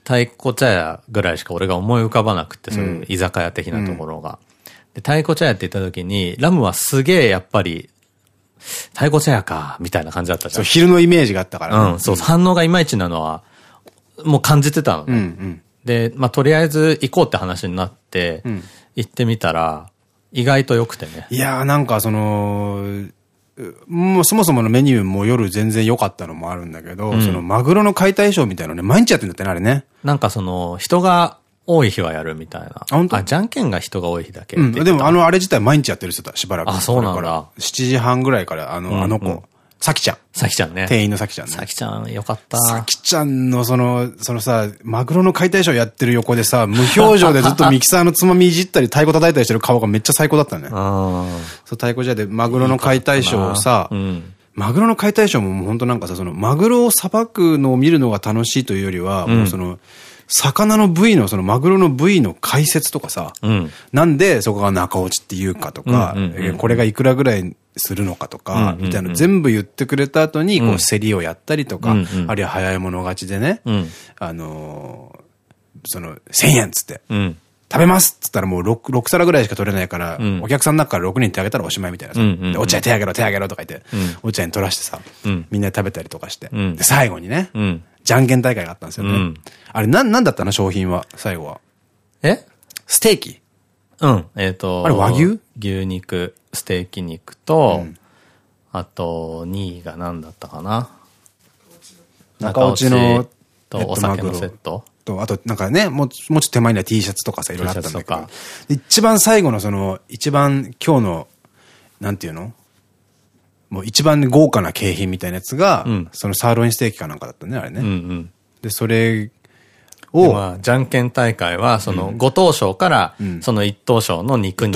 太鼓茶屋ぐらいしか俺が思い浮かばなくて、そういう居酒屋的なところが。で、太鼓茶屋って言った時に、ラムはすげえやっぱり、太鼓茶屋か、みたいな感じだったじそう、ゃん。昼のイメージがあったからね。うん、そう、反応がいまいちなのは、もう感じてたのね。うんうん。で、まあ、とりあえず行こうって話になって、ん行ってみたら、意外と良くてね。いやーなんかその、うもうそもそものメニューも夜全然良かったのもあるんだけど、そのマグロの解体ショーみたいなのね、毎日やってんだってね、あれね。なんかその、人が多い日はやるみたいな。本当？あ、じゃんけんが人が多い日だけうん。でも、あの、あれ自体毎日やってる人だ、しばらく。あそうなんだこれから7時半ぐらいから、あの、あの子、さきちゃん。さきちゃんね。店員のさきちゃんね。さきちゃん、よかった。さきちゃんのその、そのさ、マグロの解体ショーやってる横でさ、無表情でずっとミキサーのつまみいじったり、太鼓叩いたりしてる顔がめっちゃ最高だったね。うん。そう、太鼓じゃでマグロの解体ショーをさ、うん。マグロの解体ショーも本当なんかさ、その、マグロをさばくのを見るのが楽しいというよりは、もうその、魚の部位の、そのマグロの部位の解説とかさ、うん。なんでそこが中落ちっていうかとかこれがいくらぐらいするのかとか、みたいなの全部言ってくれた後に、こう、競りをやったりとかあるいは早い者勝ちでねうん、あのー、その、1000円っつって、うん。食べますっつったらもう 6, 6皿ぐらいしか取れないから、んお客さんの中から6人手あげたらおしまいみたいなさ。うんうんうんで落合手あげろ手あげろとか言って、ん落合に取らしてさ、うんみんなで食べたりとかして。うんで、最後にね、うん。じゃんけん大会があったんですよね。うんあれ、なん、なんだったの？商品は、最後は。え？ステーキうん。えっと。あれ和牛？牛肉、ステーキ肉と、あと、2位が何だったかな？中落ちのとえっとお酒のセット。と、あと、なんかね、もう、もうちょっと手前には T シャツとかさ、いろいろあったんだけど一番最後のその、一番今日の、なんていうの？もう一番豪華な景品みたいなやつが、うんそのサーロインステーキかなんかだったね、あれね。うんうん。で、それでを、まあ、じゃんけん大会は、その、五等賞から、その一等賞の肉に。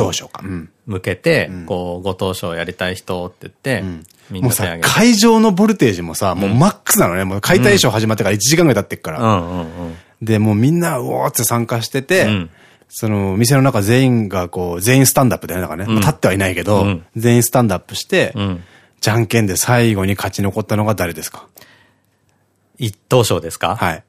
向けて、こう、五等賞やりたい人って言って、みんもうさ。会場のボルテージもさ、もうマックスなのね。もう解体ショー始まってから1時間ぐらい経ってっから。で、もうみんな、うおーって参加してて、うんその、店の中全員がこう、全員スタンダップだよね。なんかね。まあ立ってはいないけど、うん全員スタンダップして、うん。じゃんけんで最後に勝ち残ったのが誰ですか？一等賞ですか？はい。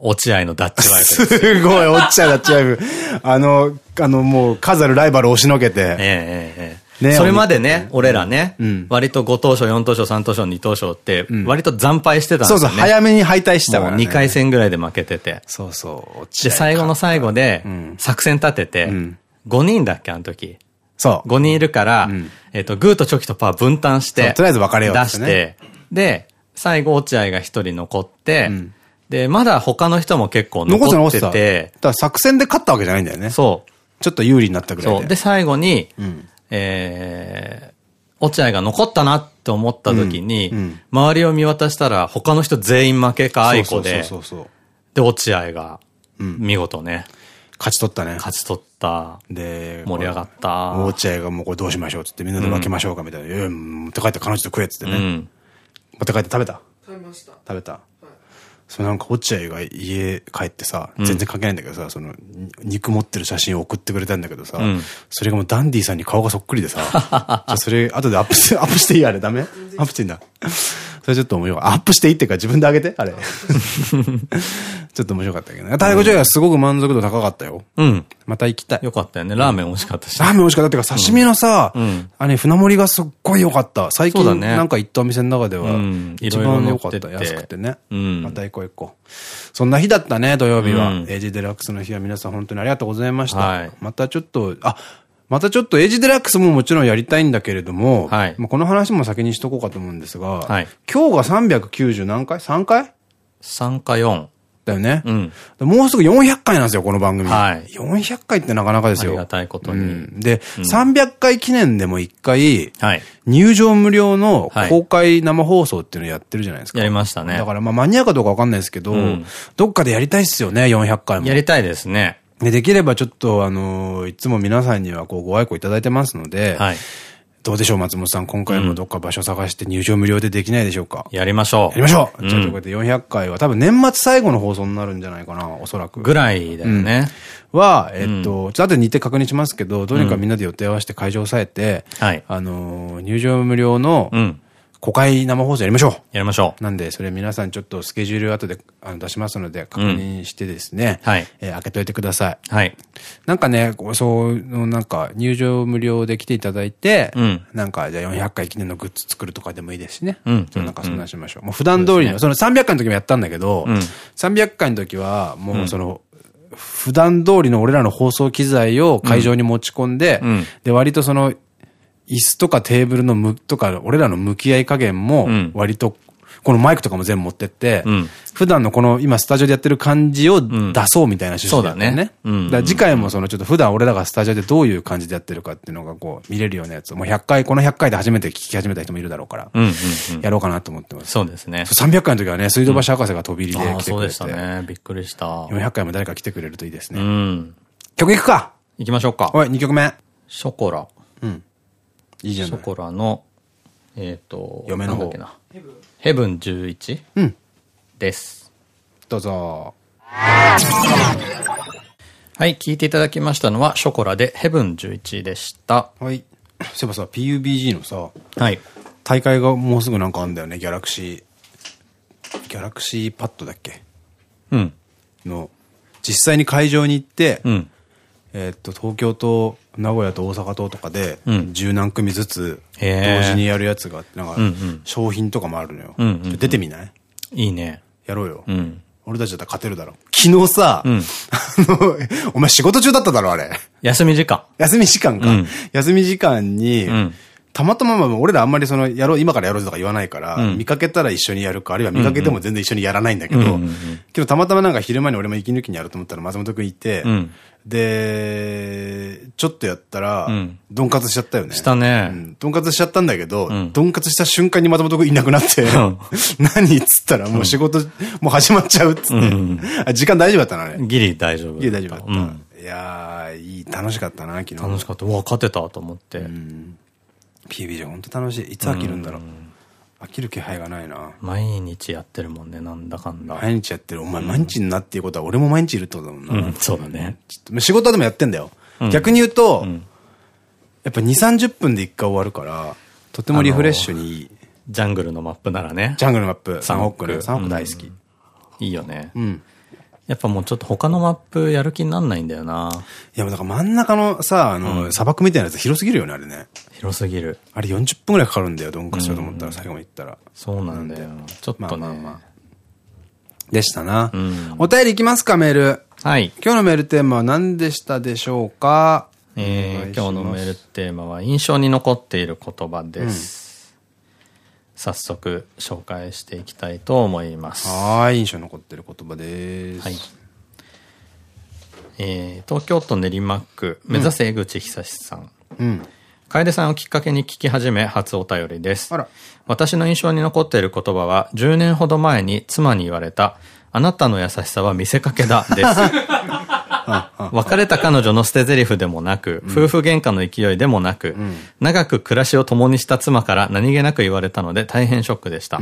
落合のダッチワイフです。すごい、おっちゃんだっちゃう。あの、あの、もう、数あるライバルを押しのけて、えええええねえ。それまでね、俺らねん、割と5等賞、4等賞、3等賞、2等賞って、割と惨敗してたんですよね。そうそう、早めに敗退したから、ね。2回戦ぐらいで負けてて。そうそう、落で、合最後の最後でん、作戦立ててん、5人だっけ、あの時。そう。5人いるから、えっと、グーとチョキとパー分担して、とりあえず別れようっ出して、で、最後落合が1人残ってん、で、まだ他の人も結構残っててだ、から作戦で勝ったわけじゃないんだよね。そう。ちょっと有利になったぐらいで。そう。で、最後に、んえー、落合が残ったなって思った時に、うんうん周りを見渡したら他の人全員負けか愛子で。で、落合が、見事ね、勝ち取ったね。勝ち取った。で、盛り上がった落合がもうこれどうしましょうっつってみんなで分けましょうかみたいな。いや、持って帰って彼女と食えっつってね。持うん。って帰って食べた食べました食べた。そのなんか落合が家帰ってさ、全然関係ないんだけどさ、その、に肉持ってる写真を送ってくれたんだけどさ、んそれがもうダンディさんに顔がそっくりでさ、じゃあそれ後でアップして、アップしていいあれダメアップしていいんだ。それちょっと面白い。アップしていいっていうか自分であげて？あれ。ちょっと面白かったけどね。太鼓ジョイはすごく満足度高かったよ。うん。また行きたい。よかったよね。ラーメン美味しかったし。ラーメン美味しかったっていうか、刺身のさ、んあれ、船盛りがすっごい良かった。最近、なんか行ったお店の中ではうん、一番良かった。安くてね。うんまた行こう行こう。そんな日だったね、土曜日は。うんエイジデラックスの日は皆さん本当にありがとうございました。はいまたちょっと、あ、またちょっとエイジデラックスももちろんやりたいんだけれども、はいまあこの話も先にしとこうかと思うんですが、はい今日が390何回 ?3 回？3か4。だよね。うん。もうすぐ400回なんですよ、この番組。はい400回ってなかなかですよ。ありがたいことにうんで、300回記念でも1回、はい。入場無料のはい公開生放送っていうのやってるじゃないですか。やりましたねだからまあ間に合うかどうかわかんないですけど、んどっかでやりたいっすよね、400回も。やりたいですね。でできればちょっとあのーいつも皆さんにはこうご愛顧いただいてますので、はい。どうでしょう、松本さん。今回もどっか場所探して入場無料でできないでしょうか。やりましょやりましょう、うんじゃあということで400回は多分年末最後の放送になるんじゃないかな、おそらう。く。ぐらいだよね。は、えっと、ちょっと後で日程確認しますけど、どうにかみんなで予定合わせて会場を抑えて、はいあのー、入場無料のうん。公開生放送やりましょう。やりましょなんで、それ皆さんちょっとスケジュール後であの出しますので、確認してですね、はいえー開けといてください。う。はい。なんかね、そう、なんか入場無料で来ていただいて、うんなんかじゃあ400回記念のグッズ作るとかでもいいですしね。うんそうなんかそんなしましょう。もう普段通りの、その300回の時もやったんだけど、うん300回の時は、もうその、普段通りの俺らの放送機材を会場に持ち込んで、うんで、割とその、椅子とかテーブルのむ、とか、俺らの向き合い加減もうん、割と、このマイクとかも全部持ってって、うん普段のこの今スタジオでやってる感じを出そうみたいな趣旨でやってるね。そうだねうんだから次回もそのちょっと普段俺らがスタジオでどういう感じでやってるかっていうのがこう見れるようなやつをもう100回、この100回で初めて聞き始めた人もいるだろうから、うんうんうん。やろうかなと思ってます。そうですね。300回の時はね、水道橋博士が飛び入りで来てくれて、そうでしたね。びっくりした。400回も誰か来てくれるといいですうね。ん。曲いくか？行きましょうか。おい、2曲目。ショコラ。ショいいじゃない。コラの、えっと、嫁の方。ヘブン 11? うん。です。どうぞ。はい、聞いていただきましたのは、ショコラでヘブン11でした。はい。そういえばさ、PUBG のさ、はい。大会がもうすぐなんかあんだよね、ギャラクシー。ギャラクシーパッドだっけ？うん。の、実際に会場に行って、うん。えーっと、東京と名古屋と大阪ととかでうん、十何組ずつ、同時にやるやつがあって、なんか商品とかもあるのよ。出てみない？いいね。やろうよ。うん。俺たちだったら勝てるだろ。昨日さ、うん あの、お前仕事中だっただろ、あれ。休み時間。休み時間か。うん休み時間に、んたまたま、まあ俺らあんまりその、やろう、今からやろうとか言わないから、うん見かけたら一緒にやるか、あるいは見かけても全然一緒にやらないんだけど、うんうんうんけどたまたまなんか昼間に俺も息抜きにやると思ったら松本くんいて、うんで、ちょっとやったらうん、ドンカツしちゃったよね。したねうんドンカツしちゃったんだけど、んドンカツした瞬間に松本くんいなくなって、ん 何っつったらもう仕事、もう始まっちゃうっつって、時間大丈夫だったのあれ。ギリ大丈夫。いや、大丈夫だった。うん。いやー、いい、楽しかったな、昨日。楽しかった。うわ、勝てたと思って。PUBG 本当楽しい。いつ飽きるんだろう。飽きる気配がないな。毎日やってるもんね、なんだかんだ。毎日やってる。お前毎日になっていうことは俺も毎日いるってことだもんな。うん、そうだね。ちょっと仕事はでもやってんだよ。逆に言うと、やっぱ2、30分で1回終わるから、とてもリフレッシュにいい。ジャングルのマップならね。ジャングルマップ、サンホックね。サンホックサンホック大好き。いいよね。うん。やっぱもうちょっと他のマップやる気になんないんだよな。いや、だから真ん中のさ、あの、砂漠みたいなやつ広すぎるよね、あれね。広すぎる。あれ40分ぐらいかかるんだよ、どんかしようと思ったら、最後まで行ったら。そうなんだよ。ちょっとまあまあまね。でしたな。んお便りいきますか、メール。はい。今日のメールテーマは何でしたでしょうか？えー今日のメールテーマは印象に残っている言葉です。早速紹介していきたいと思います。はーい、印象に残ってる言葉です。はい。えー東京都練馬区、目指せ江口久志さん。うん。楓さんをきっかけに聞き始め、初お便りです。私の印象に残っている言葉は、10年ほど前に妻に言われた、あなたの優しさは見せかけだ、です。別れた彼女の捨て台詞でもなく、夫婦喧嘩の勢いでもなく、長く暮らしを共にした妻から何気なく言われたので大変ショックでした。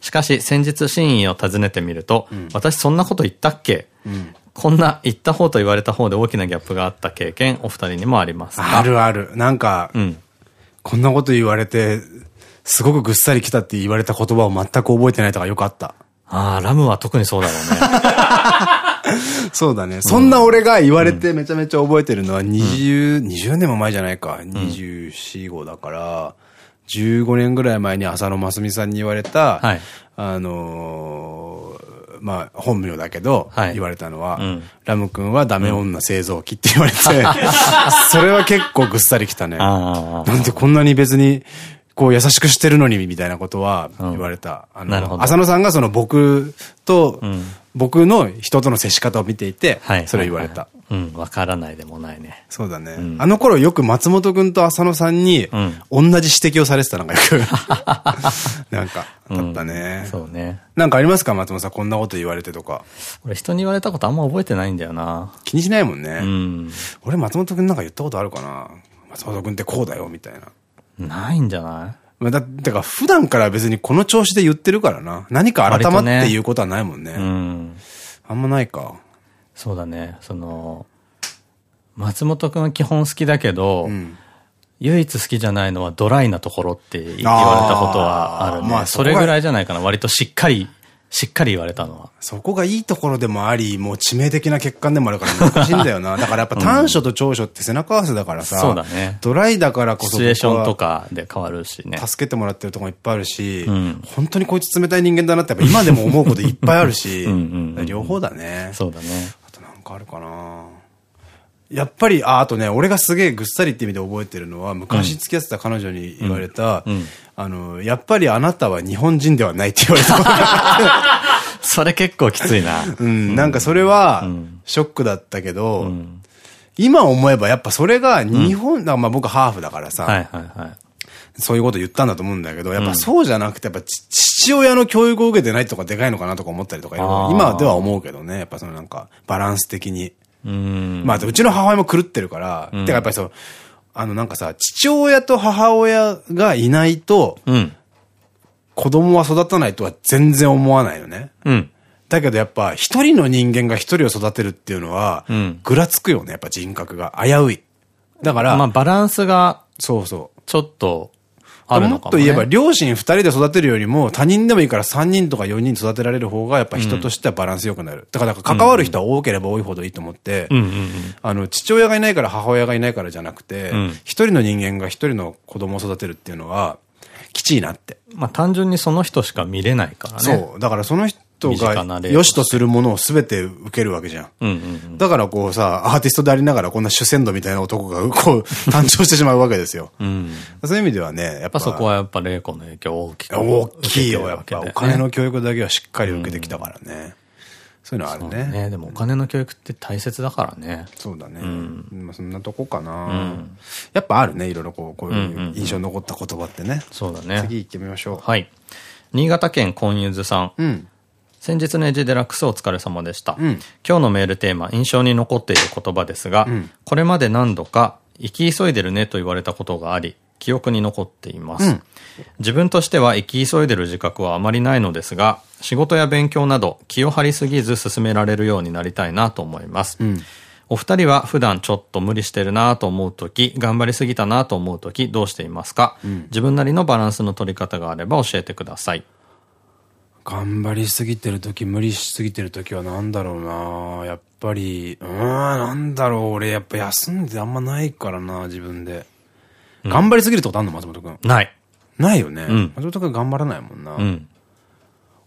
しかし、先日真意を尋ねてみると、私そんなこと言ったっけ、こんな言った方と言われた方で大きなギャップがあった経験、お二人にもありますか？あるある。なんか、うん。こんなこと言われて、すごくぐっさり来たって言われた言葉を全く覚えてないとかよくあった。ああ、ラムは特にそうだろうね。そうだね。そんな俺が言われてめちゃめちゃ覚えてるのは20、20年も前じゃないか。24、5だから、15年ぐらい前に浅野真澄さんに言われた、はいあのーまあ、本名だけど、はい。言われたのは、うん。ラム君はダメ女製造機って言われて、それは結構ぐっさりきたね。なんでこんなに別に、こう優しくしてるのにみたいなことは言われた。あの、なるほど。浅野さんがその僕と、ん僕の人との接し方を見ていて、はい。それを言われた。うん、わからないでもないね。そうだね。んあの頃よく松本くんと浅野さんに、同じ指摘をされてたのがよく、なんか、だったね。そうね。なんかありますか？松本さん、こんなこと言われてとか。俺人に言われたことあんま覚えてないんだよな。気にしないもんね。うん。俺松本くんなんか言ったことあるかな？松本くんってこうだよ、みたいな。ないんじゃない？まあ、だってか普段から別にこの調子で言ってるからな。何か改まっていうことはないもんね。うん。あんまないか。そうだね。その、松本くんは基本好きだけど、ん唯一好きじゃないのはドライなところって言われたことはあるね。あーまあそれぐらいじゃないかな。割としっかり、しっかり言われたのは。そこがいいところでもあり、もう致命的な欠陥でもあるから難しいんだよな。だからやっぱ短所と長所って背中合わせだからさ。そうだねドライだからこそシチュエーションとかで変わるしね。助けてもらってるとこもいっぱいあるし、ん本当にこいつ冷たい人間だなってやっぱ今でも思うこといっぱいあるし 両方だね。そうだね。あとなんかあるかなやっぱり、あ、あとね、俺がすげえぐっさりって意味で覚えてるのは、昔付き合ってた彼女に言われた、あの、やっぱりあなたは日本人ではないって言われた。それ結構きついな。うん、なんかそれは、ショックだったけど、今思えばやっぱそれが日本、だからまあ僕ハーフだからさ。そういうこと言ったんだと思うんだけど、やっぱそうじゃなくて、やっぱち父親の教育を受けてないとかでかいのかなとか思ったりとか、今では思うけどね、やっぱそのなんか、バランス的に。うん。まあ、うちの母親も狂ってるから、てかやっぱりそう、あのなんかさ、父親と母親がいないと、うん。子供は育たないとは全然思わないよね。うん。だけどやっぱ、一人の人間が一人を育てるっていうのは、んぐらつくよね、やっぱ人格が。危うい。だから、まあバランスがそうそう。ちょっとあるものかも、ね。っと言えば、両親二人で育てるよりも、他人でもいいから三人とか四人育てられる方が、やっぱ人としてはバランス良くなる。だから、関わる人は多ければ多いほどいいと思って。あの、父親がいないから母親がいないからじゃなくてん、一、人の人間が一人の子供を育てるっていうのは、きちいなって。まあ単純にその人しか見れないからね。そう。だからその人身近なが例良しとするものを全て受けるわけじゃん。うんうんうん。だからこうさ、アーティストでありながらこんな主戦度みたいな男がこう誕生してしまうわけですよ。うん。そういう意味ではね、やっぱそこはやっぱ玲子の影響大きく。大きいよ、やっぱ。お金の教育だけはしっかり受けてきたからね。そういうのあるそうね。ね。でもお金の教育って大切だからね。そうだね。まあそんなとこかな。やっぱあるね、いろいろこう、こういう印象に残った言葉ってね。そうだね。次行ってみましょはい。新潟県コンユズさん。先日のエジデラックスお疲れ様でした。うん今日のメールテーマ、印象に残っている言葉ですが、んこれまで何度か、生き急いでるねと言われたことがあり、記憶に残っています。うん自分としては生き急いでる自覚はあまりないのですが、仕事や勉強など気を張りすぎず進められるようになりたいなと思います。んお二人は普段ちょっと無理してるなと思うとき、頑張りすぎたなと思うとき、どうしていますか、自分なりのバランスの取り方があれば教えてください。頑張りすぎてる時、無理しすぎてる時はなんだろうなやっぱり、うーん、なんだろう、俺やっぱ休んであんまないからな自分で。頑張りすぎるってことあんの？松本くん。ない。ないよね。ん松本くん頑張らないもんな。うん。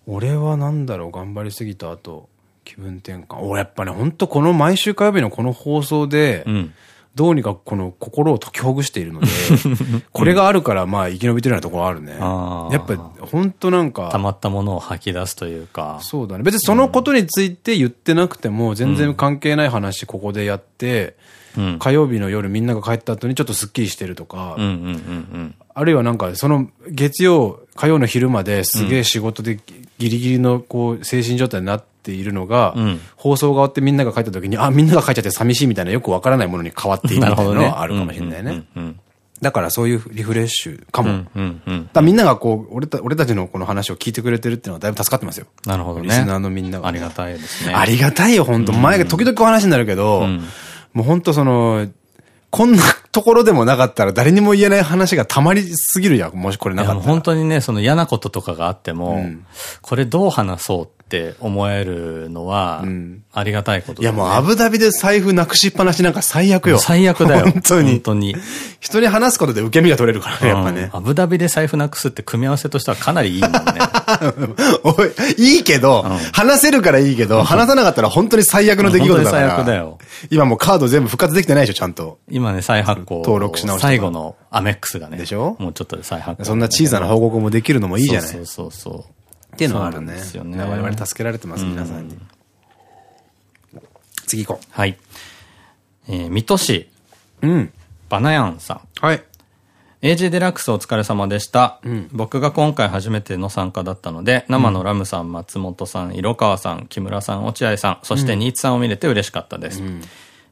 俺はなんだろう、頑張りすぎた後、気分転換。俺やっぱね、ほんとこの毎週火曜日のこの放送で、うん。どうにかこの心を解きほぐしているので、これがあるからまあ生き延びてるようなところあるね。やっぱほんとなんか、溜まったものを吐き出すというか。そうだね。別にそのことについて言ってなくても、全然関係ない話ここでやって、うん。火曜日の夜みんなが帰った後にちょっとスッキリしてるとか、あるいはなんかその月曜、火曜の昼まですげえ仕事でギリギリのこう精神状態になっているのが、うん放送が終わってみんなが帰った時に、あ、みんなが帰っちゃって寂しいみたいなよくわからないものに変わっていうん。るみたいなのね。はあるかもしれないね。うんだからそういうリフレッシュかも。だみんながこう、俺た俺たちのこの話を聞いてくれてるっていうのはだいぶ助かってますよ。なるほどね。リスナーのみんながねありがたいですね。ありがたいよ、本当前が時々お話になるけど、んもう本当その、こんなところでもなかったら誰にも言えない話がたまりすぎるやん、もしこれないかやったら。本当にね、その嫌なこととかがあっても、んこれどう話そうって思えるのはん、ありがたいこといやだねもうアブダビで財布なくしっぱなしなんか最悪よ。最悪だよ。本当に本。当に。人に話すことで受け身が取れるからね、やっぱねうん。アブダビで財布なくすって組み合わせとしてはかなりいいもんね。おい、いいけど、話せるからいいけど、話さなかったら本当に最悪の出来事だから。本当に最悪だよ。今もうカード全部復活できてないでしょ、ちゃんと。今ね、再発行。登録し直して最後のアメックスがね。でしょ？もうちょっとで再発行。そんな小さな報告もできるのもいいじゃない。そうそうそう。っていうのはあるんね。ですよね我々助けられてます、皆さんに。次行こはい。えー、水戸市、う。うん。バナヤンさん。はい。AG デラックスお疲れ様でした。僕が今回初めての参加だったので、生のラムさん、松本さん、色川さん、木村さん、落合さん、そして新津さんを見れて嬉しかったです。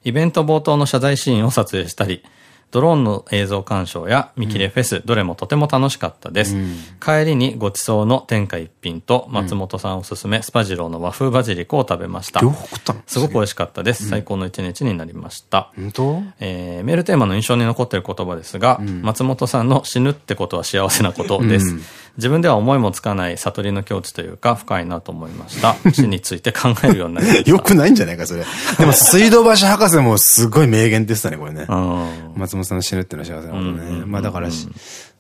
イベント冒頭の謝罪シーンを撮影したり、ドローンの映像鑑賞や見切れフェス、どれもとても楽しかったです。帰りにごちそうの天下一品と松本さんおすすめスパジローの和風バジリコを食べました。両方食ったのすごく美味しかったです。最高の一日になりました。本当？えーメールテーマの印象に残っている言葉ですが、松本さんの死ぬってことは幸せなことです。自分では思いもつかない悟りの境地というか深いなと思いました。死について考えるようになりました。よくないんじゃないか、それ。でも、水道橋博士もすごい名言でしたね、これね。うん。松本さんの死ぬっていうのは幸せなことね。まあだからし、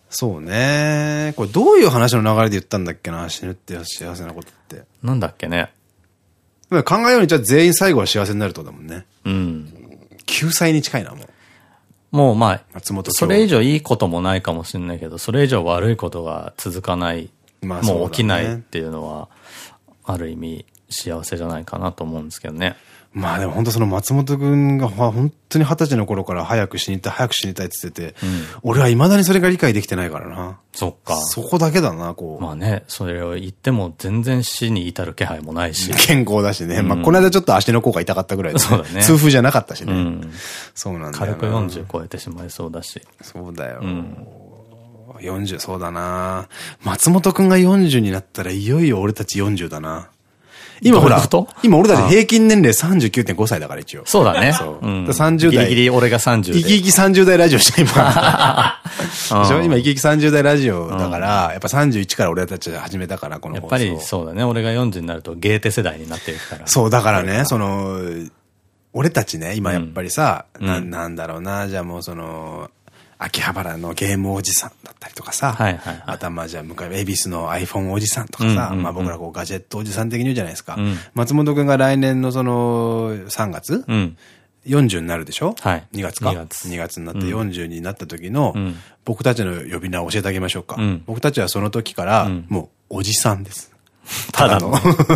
そうね。これどういう話の流れで言ったんだっけな、死ぬって幸せなことって。なんだっけね。まあ考えようにじゃあ全員最後は幸せになるとだもんね。うん。救済に近いな、もう。もうまあ、松本京それ以上いいこともないかもしれないけど、それ以上悪いことが続かない、まあねもう起きないっていうのは、ある意味幸せじゃないかなと思うんですけどね。まあでも本当その松本くんがまあ本当に二十歳の頃から早く死にたい、早く死にたいって言ってて、俺は未だにそれが理解できてないからな。そっか。そこだけだな、こう。まあね、それを言っても全然死に至る気配もないし。健康だしね。まあこの間ちょっと足の甲が痛かったぐらいで、そうだね痛風じゃなかったしね。うん。そうなんだ。軽く40超えてしまいそうだし。そうだよ。40、そうだな。松本くんが40になったらいよいよ俺たち40だな。今ほら今俺たち平均年齢39.5歳だから一応。そうだね。そううん。30代ギリギリ俺が30で。生き生き30代ラジオして今。今生き生き30代ラジオだから、やっぱ31から俺たち始めたから、このやっぱりそうだね。俺が40になるとゲーテ世代になっていくから。そう、だからね、その、俺たちね、今やっぱりさ、な、なんだろうな、じゃあもうその、秋葉原のゲームおじさんだったりとかさ、あとはまあじゃあ向かい、恵比寿の iPhone おじさんとかさ、まあ僕らこうガジェットおじさん的に言うじゃないですか。ん。松本くんが来年のその3月、うん。40になるでしょ？はい。2月か。2月。2月になって40になった時の、ん。僕たちの呼び名を教えてあげましょうか。ん。僕たちはその時から、ん。もうおじさんです。ただの。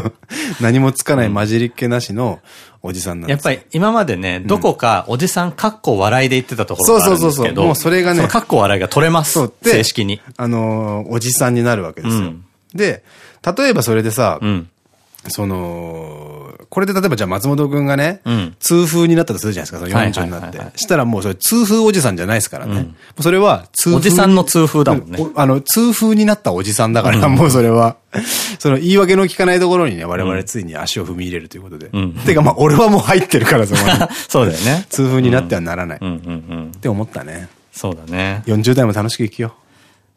何もつかない混じりっ気なしのおじさんなんです。やっぱり今までね、どこかおじさんかっこ笑いで言ってたところがあるんですけど、そうそうそうもうそれがねのかっこ笑いが取れます。正式に。あのーおじさんになるわけですよ。うんで、例えばそれでさ、うん。その、これで例えばじゃあ松本くんがね、うん痛風になったとするじゃないですか、そのはいはい40になって。したらもうそれ痛風おじさんじゃないですからね。それは痛風。おじさんの痛風だもんね。おあの、痛風になったおじさんだから、もうそれは、その言い訳の聞かないところにね、我々ついに足を踏み入れるということで。んてかまあ俺はもう入ってるから、そこに。そうだよね。痛風になってはならない。うんっ。て思ったね。そうだね。40代も楽しく生きよう。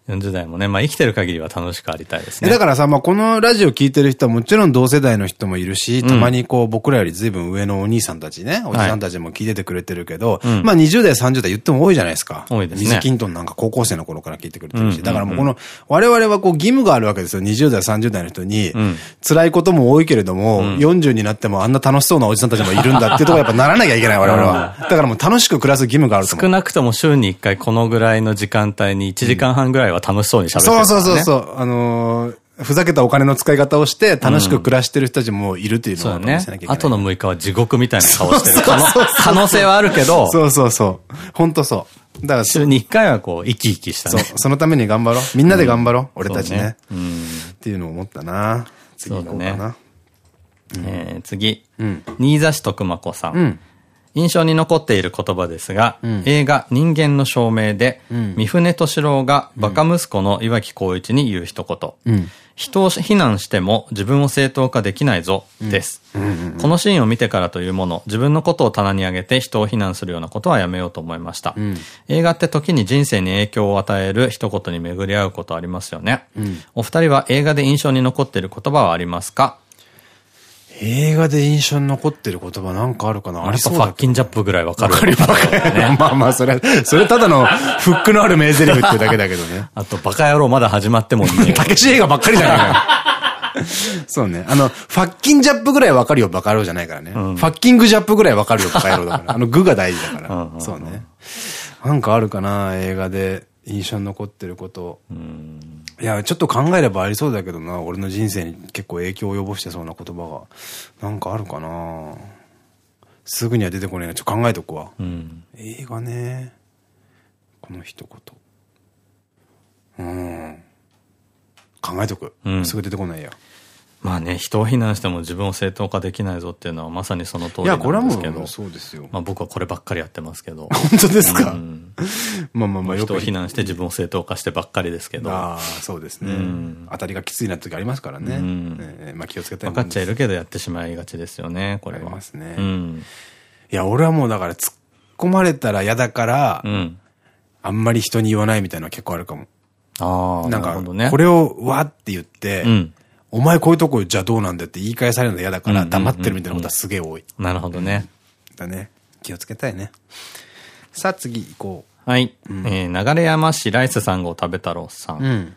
40代もね、まあ生きてる限りは楽しくありたいですね。えだからさ、まあ、このラジオ聞いてる人はもちろん同世代の人もいるし、たまにこう僕らより随分上のお兄さんたちね、おじさんたちも聞いててくれてるけど、んまあ20代、30代言っても多いじゃないですか。多いですね水キントンなんか高校生の頃から聞いてくれてるし。うんだからもうこの、我々はこう義務があるわけですよ。20代、30代の人にん。辛いことも多いけれども、40になってもあんな楽しそうなおじさんたちもいるんだっていうところやっぱならなきゃいけない、我々は。だからもう楽しく暮らす義務があると思う。少なくとも週に1回このぐらいの時間帯に1時間半ぐらいは楽しそうに喋ってるから、ねそうそうそうそう。あのーふざけたお金の使い方をして楽しく暮らしてる人たちもいるっていうのを見せなきゃいけない。後の6日は地獄みたいな顔してるそう可能そうそう可能性はあるけど、そうそうそう。本当そう。だからそ、週に1回はこう、生き生きしたそうね。、そのために頑張ろう。みんなで頑張ろう。俺たちねそうね。うんっていうのを思ったな。次行こうかそうだな。えー次。ん新座市徳間子さん。うん。印象に残っている言葉ですが、映画人間の証明で、三船敏郎がバカ息子の岩城光一に言う一言。うん。人を非難しても自分を正当化できないぞ、です。このシーンを見てからというもの、自分のことを棚に上げて人を非難するようなことはやめようと思いました。映画って時に人生に影響を与える一言に巡り合うことありますよね。お二人は映画で印象に残っている言葉はありますか？映画で印象に残ってる言葉なんかあるかな？ありそうだファッキンジャップぐらいわかる。わかるわかる。まあまあ、それ、それただのフックのある名台詞ってだけだけどね。あと、バカ野郎まだ始まってもね。たけし映画ばっかりじゃないかよ。そうね。あの、ファッキンジャップぐらいわかるよ、バカ野郎じゃないからね。ファッキングジャップぐらいわかるよ、バカ野郎だから。あの、具が大事だから。そうね。なんかあるかな、映画で印象に残ってること。いや、ちょっと考えればありそうだけどな、俺の人生に結構影響を及ぼしてそうな言葉が。なんかあるかな。すぐには出てこないな。ちょっと考えとくわ。うん。映画ね。この一言。うん。考えとく。うんすぐ出てこないや。まあね、人を非難しても自分を正当化できないぞっていうのはまさにその通りないや、これはもんですけどう、。そうですよ。まあ僕はこればっかりやってますけど。本当ですか、うんまあまあまあ、よく人を非難して自分を正当化してばっかりですけど。ああ、そうですね。ん当たりがきついな時ありますからね。んええまあ気をつけたい分かっちゃいる。るけどやってしまいがちですよね、これは。ありますねうん。いや、俺はもうだから突っ込まれたら嫌だから、うん。あんまり人に言わないみたいなのは結構あるかも。ああ、なるほどね。これをわって言って、うん。お前こういうとこじゃどうなんだよって言い返されるの嫌だから黙ってるみたいなことはすげえ多い。なるほどね。だね。気をつけたいね。さあ次行こはい。えー流山市ライス3号食べ太郎さん。う。うん。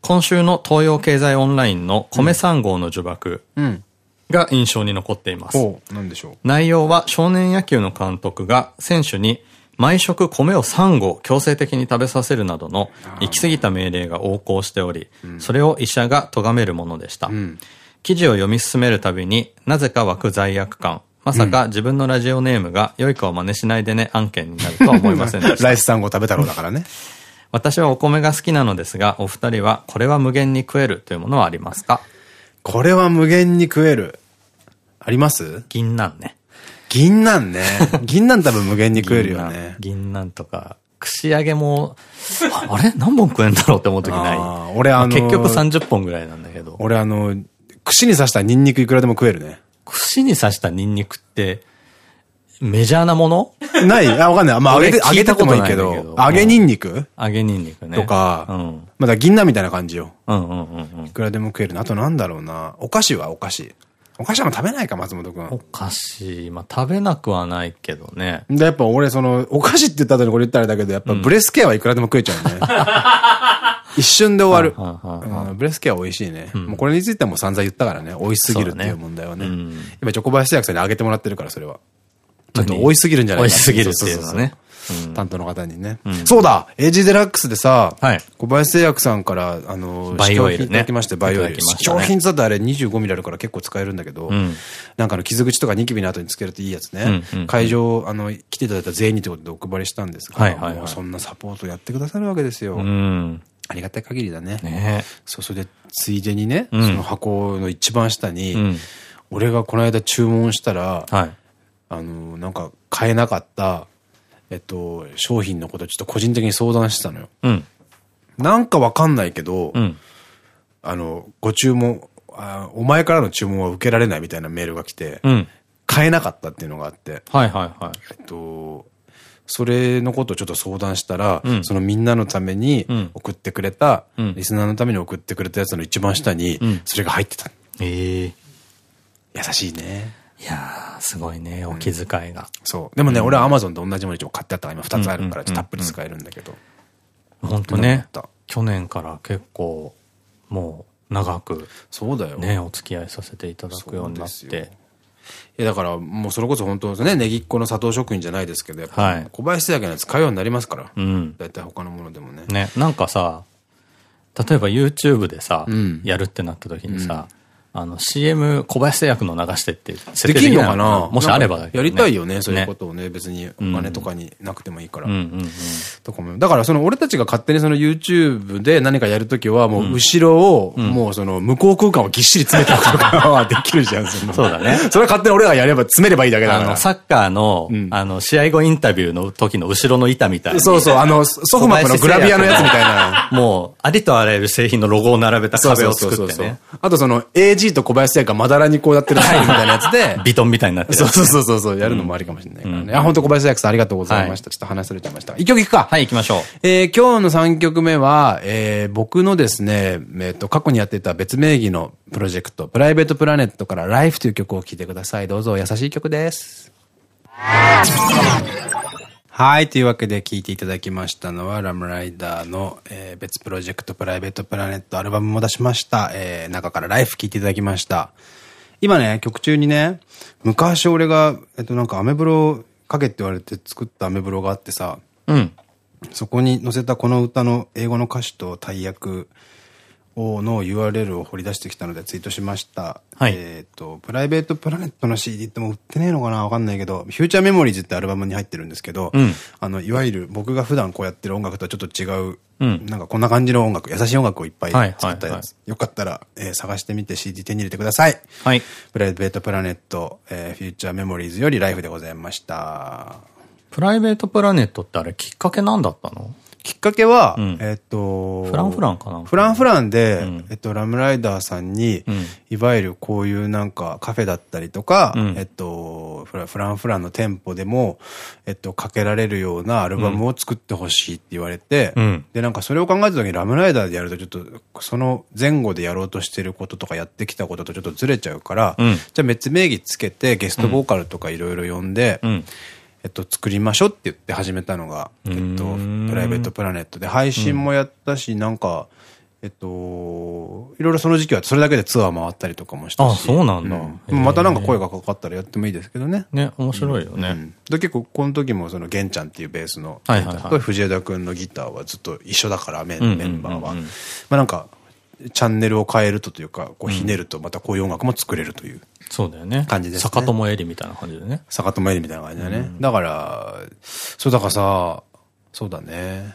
今週の東洋経済オンラインの米3号の呪縛うん。が印象に残っています。おう、なんでしょう。内容は少年野球の監督が選手に毎食米を3合強制的に食べさせるなどの行き過ぎた命令が横行しており、それを医者が咎めるものでした。記事を読み進めるたびになぜか湧く罪悪感。まさか自分のラジオネームが良い子を真似しないでね案件になるとは思いませんでしたラ。イス3号食べ太郎だからね。私はお米が好きなのですが、お二人はこれは無限に食えるというものはありますか？これは無限に食える。あります？銀杏ね。銀杏ね。銀杏多分無限に食えるよね。銀杏とか、串揚げも、ああれ？何本食えんだろうって思う時ない。あー俺あのー結局30本ぐらいなんだけど。俺あの、串に刺したニンニクいくらでも食えるね。串に刺したニンニクって、メジャーなもの？ないあ、わかんない。まあ揚げて、揚げたことないけど揚げニンニク？揚げニンニクね。とか、うん。まだ銀杏みたいな感じよ。うんうんうんうんい。くらでも食えるな。あとなんだろうな。お菓子はお菓子。お菓子は食べないか、松本くおん。菓子、まあ食べなくはないけどね。で、やっぱ俺、その、お菓子って言った後にこれ言ったらだけど、やっぱブレスケアはいくらでも食えちゃうね。一瞬で終わる。ブレスケア美味しいね。もうこれについてはもう散々言ったからね。美味しすぎるっていう問題はね。今、チョコバイス製薬さんにあげてもらってるから、それは。ちょっと美味しすぎるんじゃないか美味しすぎるっていうのはね。担当の方にね。そうだエイジデラックスでさ、はい小林製薬さんから、あの、試供品いただきまして、バイオイル。試供品だとあれ25ミリあるから結構使えるんだけど、んなんかあの傷口とかニキビの後につけるといいやつね。会場、あの、来ていただいた全員にということでお配りしたんですが、そんなサポートやってくださるわけですよ。うん。ありがたい限りだね。ねそう、それで、ついでにね、んその箱の一番下に、うん俺がこの間注文したら、はい。あの、なんか買えなかった、えっと、商品のことちょっと個人的に相談してたのよ。うん。なんかわかんないけど、うん。あの、ご注文あ、お前からの注文は受けられないみたいなメールが来て、うん。買えなかったっていうのがあって、はいはいはい。えっと、それのことをちょっと相談したら、うんそのみんなのためにうん送ってくれた、うんリスナーのために送ってくれたやつの一番下にん、それが入ってた。ええ優しいね。いやー、すごいね、お気遣いが。そう。でもね、俺は Amazon で同じもの一応買ってあったから今2つあるから、たっぷり使えるんだけど。本当ね去年から結構、もう、長く、そうだよ。ね、お付き合いさせていただくようになって。いや、だから、もうそれこそ本当ですね、ネギっ子の砂糖職員じゃないですけど、やっぱ、はい小林製薬のやつ買うようになりますから。うん。大体他のものでもね。ね、なんかさ、例えば YouTube でさ、んやるってなった時にさ、あの CM 小林製薬の流してって設で定きんのかな？もしあればね、かやりたいよね、そういうことをね。別にお金とかになくてもいいから。とかもだからその俺たちが勝手にその YouTube で何かやるときはもう後ろを、もうその向こう空間をぎっしり詰めておくとかはできるじゃん。そのそうだねそれは勝手に俺らがやれば詰めればいいだけだからあの、。サッカーの、んあの、試合後インタビューの時の後ろの板みたいに。そうそう、あの、ソフマップのグラビアのやつみたいな。もう、ありとあらゆる製品のロゴを並べた壁を作ってね。あとその AG と小林製薬がまだらにこうやってるタイルみたいなやつで、ビトンみたいになってるそうそうそうそうやるのもありかもしれないからね。あ、本当小林製薬さんありがとうございました。ちょっと話されちゃいました。一曲いくか。はい、行きましょう。えー今日の3曲目は、えー僕のですね、えっ、と、過去にやっていた別名義のプロジェクト、プライベートプラネットから Life という曲を聴いてください。どうぞ、優しい曲です。はい。というわけで聴いていただきましたのは、ラムライダーの、えー別プロジェクト、プライベートプラネットアルバムも出しました。えー中から Life 聴いていただきました。今ね、曲中にね、昔俺が、えっとなんかアメブロかけって言われて作ったアメブロがあってさ、うん。そこに載せたこの歌の英語の歌詞と大役をの URL を掘り出してきたのでツイートしました。はいえっと、プライベートプラネットの CD ってもう売ってねえのかな?わかんないけど、フューチャーメモリーズってアルバムに入ってるんですけど、うんあの、いわゆる僕が普段こうやってる音楽とはちょっと違う、うんなんかこんな感じの音楽、優しい音楽をいっぱいはい作ったやつ。よかったら、えー探してみて CD 手に入れてください。はい。プライベートプラネット、えーフューチャーメモリーズよりライフでございました。プライベートプラネットってあれきっかけなんだったの？きっかけは、ん。えっと、フランフランかな。フランフランで、ん。えっと、ラムライダーさんに、うん。いわゆるこういうなんかカフェだったりとか、うん。えっと、フランフランの店舗でも、えっと、かけられるようなアルバムを作ってほしいって言われて、うん。で、なんかそれを考えた時にラムライダーでやるとちょっと、その前後でやろうとしてることとかやってきたこととちょっとずれちゃうから、うん。じゃあ別名義つけてゲストボーカルとかいろいろ呼んで、うん。えっと、作りましょうって言って始めたのが、えっと、プライベートプラネットで配信もやったし、なんか、えっと、いろいろその時期はそれだけでツアー回ったりとかもしたし。あそうなんだうんまたなんか声がかかったらやってもいいですけどね。ね、面白いよね。うんで結構この時もその玄ちゃんっていうベースの、藤枝くんのギターはずっと一緒だからメンバーは。まあなんか、チャンネルを変えるとというか、こうひねるとまたこういう音楽も作れるという。そうだよね。感じですね坂友エリみたいな感じでね。坂友エリみたいな感じだね。だから、そうだからさ、そうだね。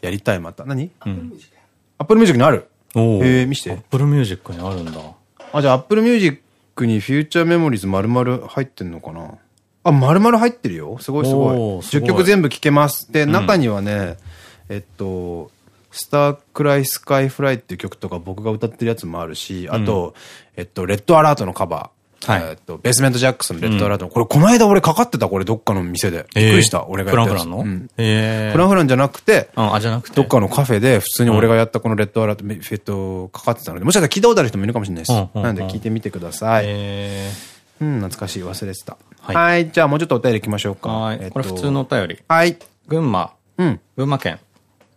やりたいまた。何？アップルミュージックにある？えー見して Apple Musicにあるんだ。あ、じゃあ Apple Musicにフューチャーメモリーズ丸々入ってんのかな？あ、丸々入ってるよ。すごいすごい。10ごい曲全部聴けます。で、中にはね、えっと、スタークライスカイフライっていう曲とか僕が歌ってるやつもあるし、あと、えっと、 Red Alertのカバー。はいえっと、 Basement Jaxxの Red Alertの、これこの間俺かかってた、これどっかの店で。びっくりした、俺がフラやったやつ。ンフランの？うんええ。フランフランじゃなくて、あ、じゃなくて。どっかのカフェで普通に俺がやったこのレッドアラート、えっと、かかってたので、もしかしたら聞いたことある人もいるかもしれないです。うんうんうんなんで聞いてみてください。えうん、懐かしい。忘れてた。ははいい。じゃあもうちょっとお便り行きましょうー、か。はい、えっとこれ普通のお便り。はい。群馬、うん。群馬県、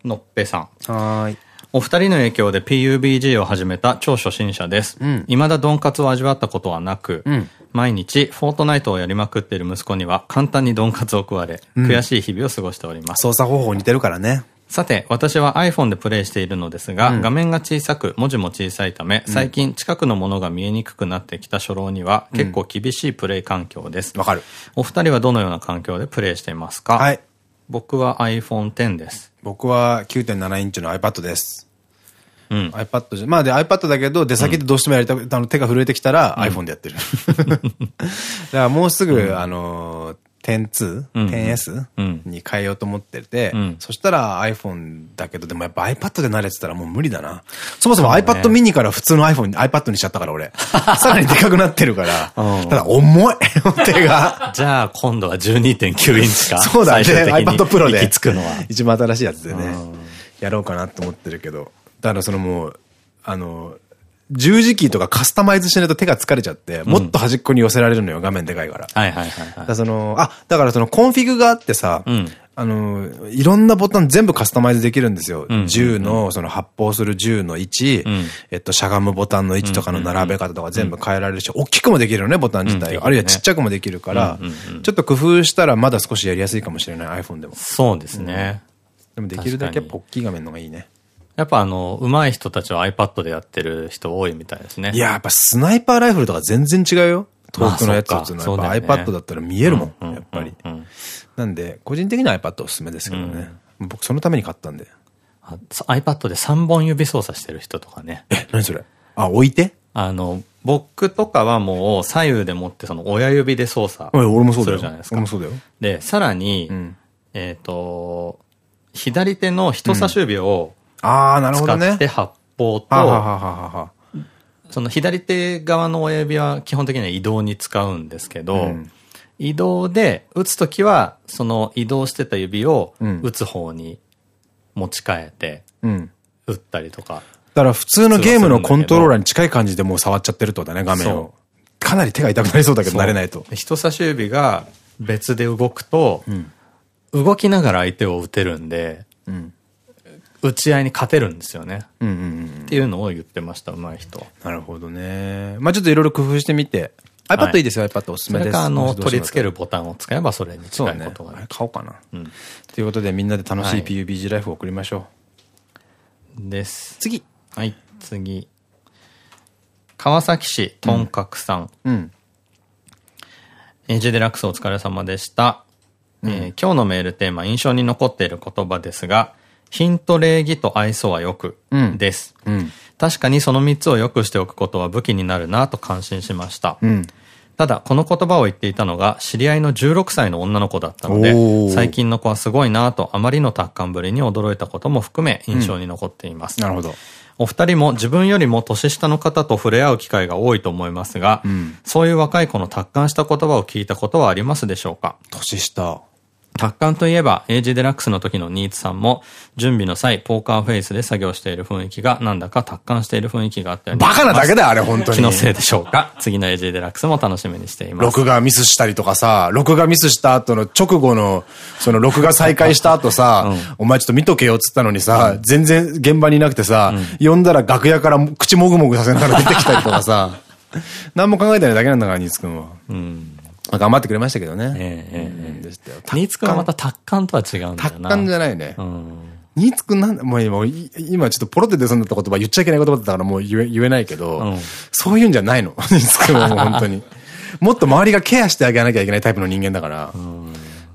のっぺさん。はーい。お二人の影響で PUBG を始めた超初心者です。うん未だドンカツを味わったことはなく、うん毎日フォートナイトをやりまくっている息子には簡単にドンカツを食われ、悔しい日々を過ごしております。操作方法似てるからね。さて、私は iPhone でプレイしているのですが、画面が小さく、文字も小さいため、最近近くのものが見えにくくなってきた初老には、結構厳しいプレイ環境です。わかる。お二人はどのような環境でプレイしていますか？はい。僕は iPhone X です。僕は9.7インチの iPad です。うん。iPad じゃ、まあで iPad だけど、出先でどうしてもやりたく、あの手が震えてきたら iPhone でやってる。だからもうすぐ、あの、10.2、うん 10S うんに変えようと思ってて、うんそしたら iPhone だけど、でもやっぱ iPad で慣れてたらもう無理だな。そもそも iPad mini から普通の iPhone に、iPad にしちゃったから俺。さらにでかくなってるから。うんただ重い 手が。じゃあ今度は12.9インチか。そうだね。iPad Pro で。一番新しいやつでねうん。やろうかなと思ってるけど。だからそのもう、あの、十字キーとかカスタマイズしないと手が疲れちゃって、もっと端っこに寄せられるのよ、画面でかいから。はいはいはいだはい。からその、あ、だからそのコンフィグがあってさ、うんあの、いろんなボタン全部カスタマイズできるんですよ。うん銃の、その発砲する銃の位置、うんえっと、しゃがむボタンの位置とかの並べ方とか全部変えられるし、大きくもできるよね、ボタン自体あるいはちっちゃくもできるからちょっと工夫したらまだ少しやりやすいかもしれない iPhone でも。そうですね。でもできるだけやっ確かにぱ大きい画面の方がいいね。やっぱあの、上手い人たちは iPad でやってる人多いみたいですね。いや、やっぱスナイパーライフルとか全然違うよ。遠くのやつまあを打つのそっかはやっぱそうだよね iPad だったら見えるもん、うんやっぱり。うんうんなんで、個人的には iPad おすすめですけどね。僕そのために買ったんで。あ iPad で3本指操作してる人とかね。え、何それ？あ、置いて？あの、僕とかはもう左右で持ってその親指で操作うん俺もそうだよ。するじゃないですか俺も。そうだよ。で、さらに、んえっと、左手の人差し指をあー、なるほどね。使って発砲と、その左手側の親指は基本的には移動に使うんですけど、うん移動で打つときは、その移動してた指をうん打つ方に持ち替えてうん。打ったりとか。だから普通のゲームのコントローラーに近い感じでもう触っちゃってるとだね、画面を。かなり手が痛くなりそうだけど慣れないと。で人差し指が別で動くと、動きながら相手を打てるんで、ん打ち合いに勝てるんですよね。っていうのを言ってました、上手い人は。なるほどね。まあちょっといろいろ工夫してみて。iPad いいですよ、iPad おすすめです。それか、あの、取り付けるボタンを使えばそれに近いこと。があれ買おうかな。うんということでみんなで楽しはいい PUBG ライフを送りましょう。です。次。はい、次。川崎市、とんかくさん。うん。エイジデラックスお疲れ様でした。えー今日のメールテーマ、印象に残っている言葉ですが、品と礼儀と愛想はよく、うんです。うん。確かにその3つを良くしておくことは武器になるなと感心しました。うん。ただ、この言葉を言っていたのが、知り合いの16歳の女の子だったので最近の子はすごいなと、あまりの達観ぶりに驚いたことも含め、印象に残っています。なるほど。お二人も自分よりも年下の方と触れ合う機会が多いと思いますが、んそういう若い子の達観した言葉を聞いたことはありますでしょうか？年下。達観といえば、エイジデラックスの時のニーツさんも、準備の際、ポーカーフェイスで作業している雰囲気が、なんだか達観している雰囲気があったようにバカなだけだよ、あれ、本当に。気のせいでしょうか？次のエイジデラックスも楽しみにしています。録画ミスしたりとかさ、録画ミスした後の直後の、その録画再開した後さ、お前ちょっと見とけよっつったのにさ、全然現場にいなくてさ、呼んだら楽屋から口もぐもぐさせながら出てきたりとかさ、何も考えてないだけなんだから、ニーツくんは。まあ頑張ってくれましたけどね。ええええうんでしたよニーツくんはまた達観とは違うんだよな。達観じゃないね。うん。ニーツくんなんだ、もう今、い今ちょっとポロって出そうになった言葉言っちゃいけない言葉だったからもう言え言えないけど、うんそういうんじゃないの。ニーツくんはもう本当に。もっと周りがケアしてあげなきゃいけないタイプの人間だから、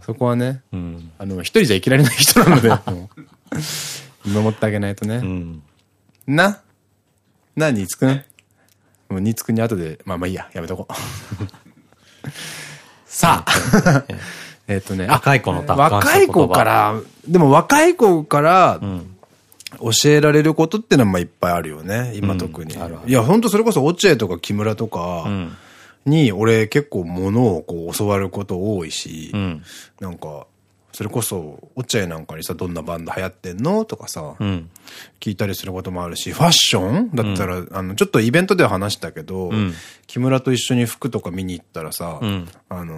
そこはね、うん。あの、一人じゃ生きられない人なので、見守ってあげないとね。うん。な？な、ニーツくんもうニーツくんに後で、まあまあいいや、やめとこう。さあ、えっとね、あ若い子の若い子から、でも若い子からん教えられることってのはまあいっぱいあるよね、今特に。いや、本当それこそ落合とか木村とかうん。に、俺結構物をこう教わること多いし、うん。なんか、それこそ、落合なんかにさ、どんなバンド流行ってんの？とかさ、うん。聞いたりすることもあるし、ファッション？だったら、あの、ちょっとイベントでは話したけど、ん木村と一緒に服とか見に行ったらさ、んあの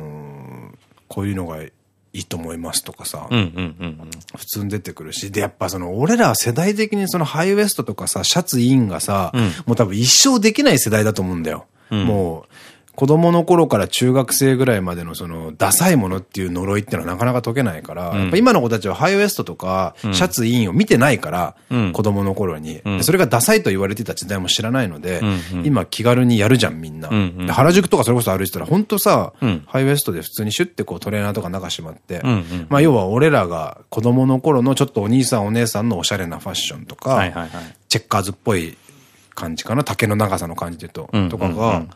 ーこういうのがいいと思いますとかさ、うん。うん。うん。普通に出てくるし、で、やっぱその、俺らは世代的にそのハイウエストとかさ、シャツインがさ、うんもう多分一生できない世代だと思うんだよ。んもう、子供の頃から中学生ぐらいまでのその、ダサいものっていう呪いってのはなかなか解けないから、やっぱ今の子たちはハイウエストとか、シャツインを見てないから、うん。子供の頃に、ん。でそれがダサいと言われてた時代も知らないので、うんうん。今気軽にやるじゃんみんな。んうん。で原宿とかそれこそ歩いてたら、本当さ、うん。ハイウエストで普通にシュッてこうトレーナーとか中しまって、んうんまあ要は俺らが子供の頃のちょっとお兄さんお姉さんのおしゃれなファッションとか。チェッカーズっぽい感じかな、丈の長さの感じでと、うんとかうん。うが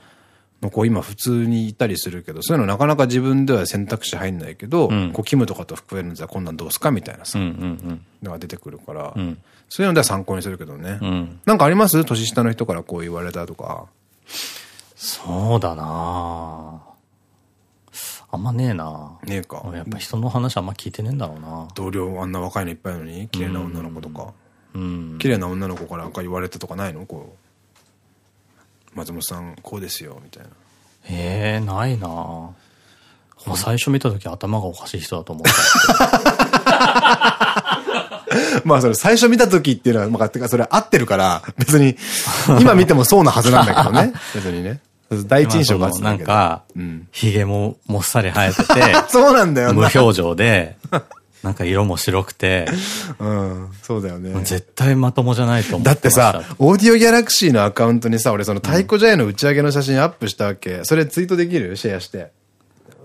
こう今普通にいたりするけど、そういうのなかなか自分では選択肢入んないけど、んこうキムとかと含めるんじゃこんなんどうすかみたいなさ、のが出てくるから、んそういうのでは参考にするけどね。うん。うん。なんかあります？年下の人からこう言われたとか。そうだなあんまねえなねえか。俺やっぱ人の話あんま聞いてねえんだろうな同僚あんな若いのいっぱいのに綺麗な女の子とか。うん。綺麗な女の子からなんか言われたとかないの？こう。松本さん、こうですよ、みたいな。ええないなもう最初見た時頭がおかしい人だと思った。まあそれ最初見た時っていうのは、まあ、てかそれ合ってるから、別に、今見てもそうなはずなんだけどね。別にね。第一印象がなん。かうん、髭ももっさり生えて そうなんだて、よな。無表情で、なんか色も白くて、うん、そうだよね。絶対まともじゃないと思だって。さ、オーディオギャラクシーのアカウントにさ、俺その太鼓茶屋の打ち上げの写真アップしたわけ？それツイートできるシェアして。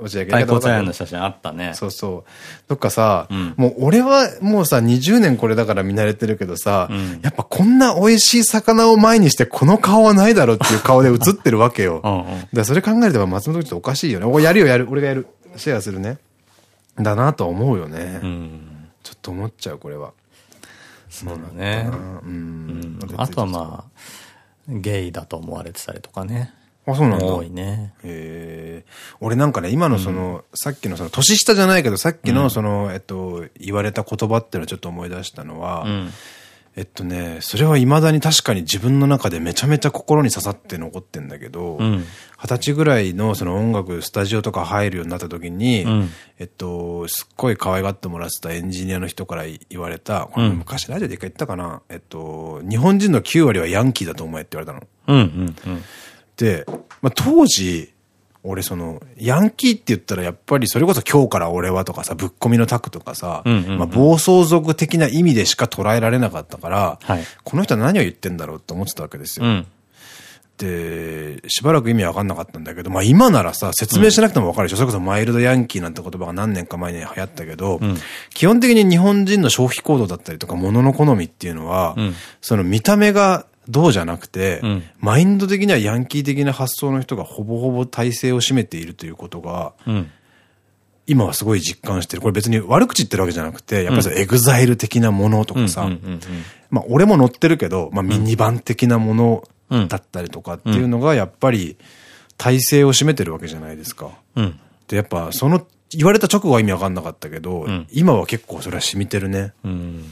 打ち上げ。太鼓茶屋の写真あったね。そうそう。とかさ、んもう俺はもうさ、20年これだから見慣れてるけどさ、んやっぱこんな美味しい魚を前にしてこの顔はないだろうっていう顔で映ってるわけよ。うんうんだそれ考えると松本ちょっとおかしいよね。俺やるよやる。俺がやる。シェアするね。だなとは思うよね。うん。ちょっと思っちゃう、これは。そうだね。うん。あとはまあ、ゲイだと思われてたりとかね。あ、そうなんだ。多いね。へえ。俺なんかね、今のその、さっきのその、年下じゃないけど、さっきのその、えっと、言われた言葉っていうのをちょっと思い出したのは、うん。えっとね、それは未だに確かに自分の中でめちゃめちゃ心に刺さって残ってんだけど、二、うん。十、歳ぐらいのその音楽、スタジオとか入るようになった時に、ん。えっと、すっごい可愛がってもらってたエンジニアの人から言われた、これうん。昔ラジオで一回言ったかな、えっと、日本人の9割はヤンキーだと思えって言われたの。で、まあ、当時、俺その、ヤンキーって言ったらやっぱりそれこそ今日から俺はとかさ、ぶっ込みのタクとかさ、うんうんうん。まあ暴走族的な意味でしか捉えられなかったから、はい。この人は何を言ってんだろうって思ってたわけですよ。うん。で、しばらく意味わかんなかったんだけど、まあ今ならさ、説明しなくてもわかるでしょ、それこそマイルドヤンキーなんて言葉が何年か前に流行ったけど、ん。基本的に日本人の消費行動だったりとか、物の好みっていうのは、うん。その見た目がどうじゃなくて、うんマインド的にはヤンキー的な発想の人がほぼほぼ大勢を占めているということが、うん。今はすごい実感してる。これ別に悪口言ってるわけじゃなくて、やっぱりエグザイル的なものとかさ、まあ俺も乗ってるけど、まあミニバン的なものうんだったりとかっていうのがやっぱり大勢を占めてるわけじゃないですか。うん。で、やっぱその言われた直後は意味わかんなかったけど、ん今は結構それは染みてるね。うん。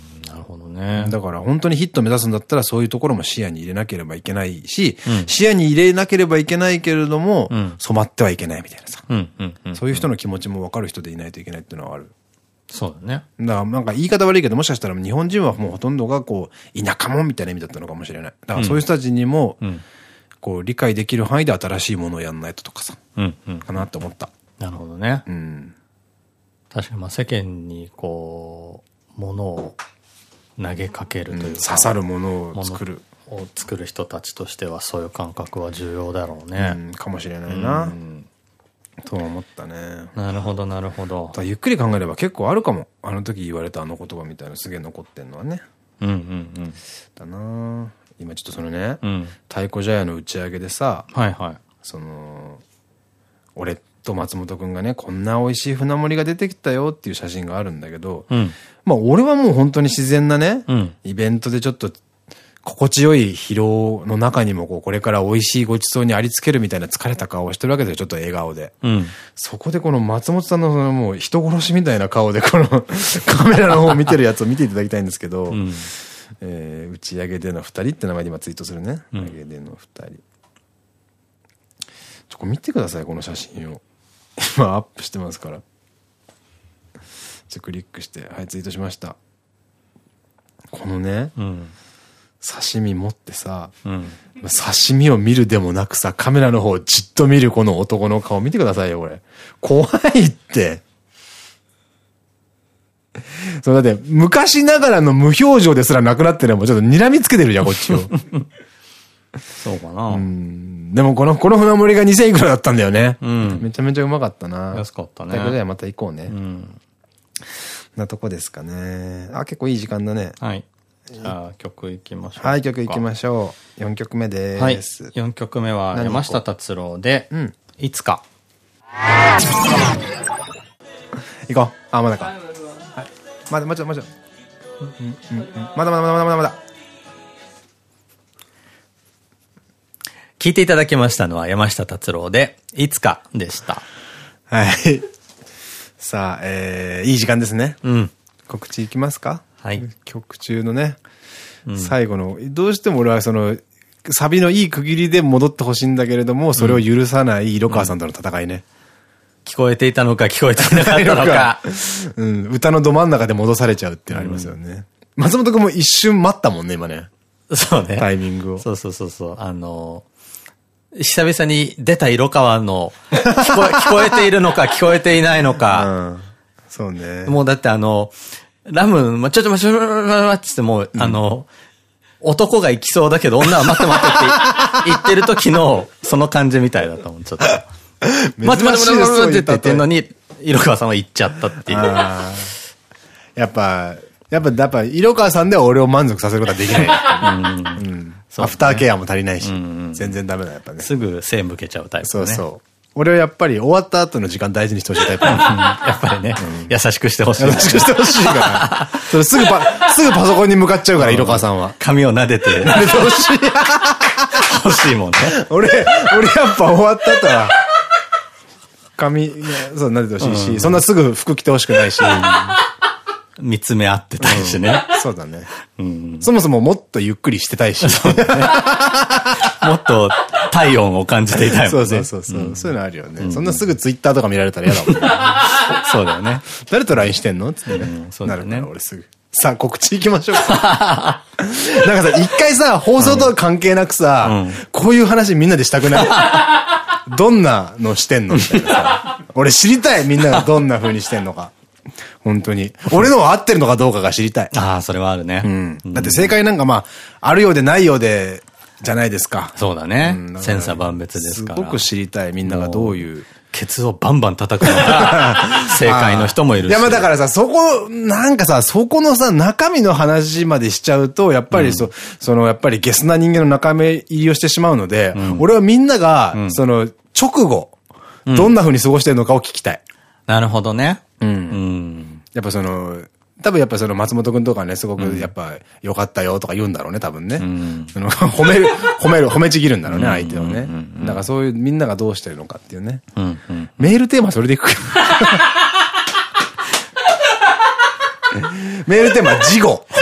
ね。だから本当にヒット目指すんだったらそういうところも視野に入れなければいけないし、視野に入れなければいけないけれども、ん染まってはいけないみたいなさ。うん、うん、うん。そういう人の気持ちも分かる人でいないといけないっていうのはある。そうだね。だからなんか言い方悪いけど、もしかしたら日本人はもうほとんどがこう、田舎もんみたいな意味だったのかもしれない。だからそういう人たちにも、んこう、理解できる範囲で新しいものをやんないととかさ、うん、うん。かなって思った。なるほどね。うん。確かに、まあ世間にこう、ものを投げかけるというか、刺さるものを作る。を作る人たちとしてはそういう感覚は重要だろうね。うん、かもしれないな。うんとは思ったね。なるほど、なるほどゆっくり考えれば結構あるかも。あの時言われたあの言葉みたいなのすげえ残ってんのはね。うん、うん、だな今ちょっとそのね、うん。うん。太鼓茶屋の打ち上げでさ、はいはい。その、俺と松本くんがね、こんな美味しい船盛りが出てきたよっていう写真があるんだけど、うん。まあ俺はもう本当に自然なね、うんイベントでちょっと心地よい疲労の中にもこうこれから美味しいごちそうにありつけるみたいな疲れた顔をしてるわけですよ、ちょっと笑顔で。うん。そこでこの松本さんのそのもう人殺しみたいな顔でこの カメラの方を見てるやつを見ていただきたいんですけど、うん。えー打ち上げでの二人って名前で今ツイートするね。打ち上げでの二人。ちょ、見てください、この写真を。今アップしてますから。ちょ、クリックして、はい、ツイートしました。このね、うん。刺身持ってさ、うん。刺身を見るでもなくさ、カメラの方をじっと見るこの男の顔見てくださいよ、これ。怖いって。そう、だって、昔ながらの無表情ですらなくなってるのもちょっと睨みつけてるじゃん、こっちを。そうかな。うんでもこの、この船盛りが2000いくらだったんだよね。うんめちゃめちゃうまかったな。安かったねということでまた行こうね。うん。なとこですかね。あ、結構いい時間だね。はい。じゃあ曲いきましょう。はい、曲行きましょう。4曲目ではい。す。4曲目は何山下達郎で、うんいつか。行こう。あ、まだか。はい。まだ、まだ、まだ。うんうんうんまだまだまだまだまだまだ。聞いていただきましたのは山下達郎で、いつかでした。はい。さあ、えー、いい時間ですね。うん。告知いきますか？はい。曲中のね、最後の、どうしても俺はその、サビのいい区切りで戻ってほしいんだけれども、それを許さない色川さんとの戦いね。聞こえていたのか聞こえていなかったのか。うん、歌のど真ん中で戻されちゃうっていうのありますよね。松本くんも一瞬待ったもんね、今ね。そうね。タイミングを。そうそうそうそう。あの久々に出た色川の、聞こえ、聞こえているのか聞こえていないのうか。ん。そうね。もうだってあの、ラム、ま、ちょっと待って、ちょっと待って、待ってもう、あの、男が行きそうだけど女は待って待ってって言ってる時の、その感じみたいだったもん、ちょっと。待って待って待って待ってって言ってんのに、色川さんは行っちゃったっていう。やっぱ、やっぱ、やっぱ、色川さんでは俺を満足させることはできない。うん。アフターケアも足りないし、全然ダメだ、やっぱね。すぐ背向けちゃうタイプね。そうそう。俺はやっぱり終わった後の時間大事にしてほしいタイプ。やっぱりね、優しくしてほしい。優しくしてほしいから。それすぐパ、すぐパソコンに向かっちゃうから、色川さんは。髪を撫でてやめてほしい。欲しいもんね。俺、俺やっぱ終わった後は、髪、ねそう、撫でてほしいし、そんなすぐ服着てほしくないし。見つめ合ってたいしね。そうだね。そもそももっとゆっくりしてたいし。もっと体温を感じていたいもんね。そうそうそうそう。いうのあるよね。そんなすぐツイッターとか見られたら嫌だもんね。そうだよね。誰と LINE してんの？つってね。そうだね俺すぐ。さあ、告知行きましょうか。なんかさ、一回さ、放送とは関係なくさ、こういう話みんなでしたくない？どんなのしてんの？みたいなさ。俺知りたいみんながどんな風にしてんのか。本当に。俺のは合ってるのかどうかが知りたい。ああ、それはあるね。うん。だって正解なんかまあ、あるようでないようで、じゃないですか。そうだね千差万別ですから。すごく知りたい、みんながどういう。ケツをバンバン叩くのが 正解の人もいるし。いや、まあだからさ、そこ、なんかさ、そこのさ、中身の話までしちゃうと、やっぱりそ、その、やっぱりゲスな人間の中身入りをしてしまうので、俺はみんなが、その、直後、どんな風に過ごしてるのかを聞きたい。なるほどね。うんうん。やっぱその、多分やっぱその松本くんとかね、すごくやっぱ良かったよとか言うんだろうね、多分ね。その褒める、褒める、褒めちぎるんだろうね、相手をね。だからそういうみんながどうしてるのかっていうね。うん。うん。メールテーマそれでいくか。メールテーマ、事後。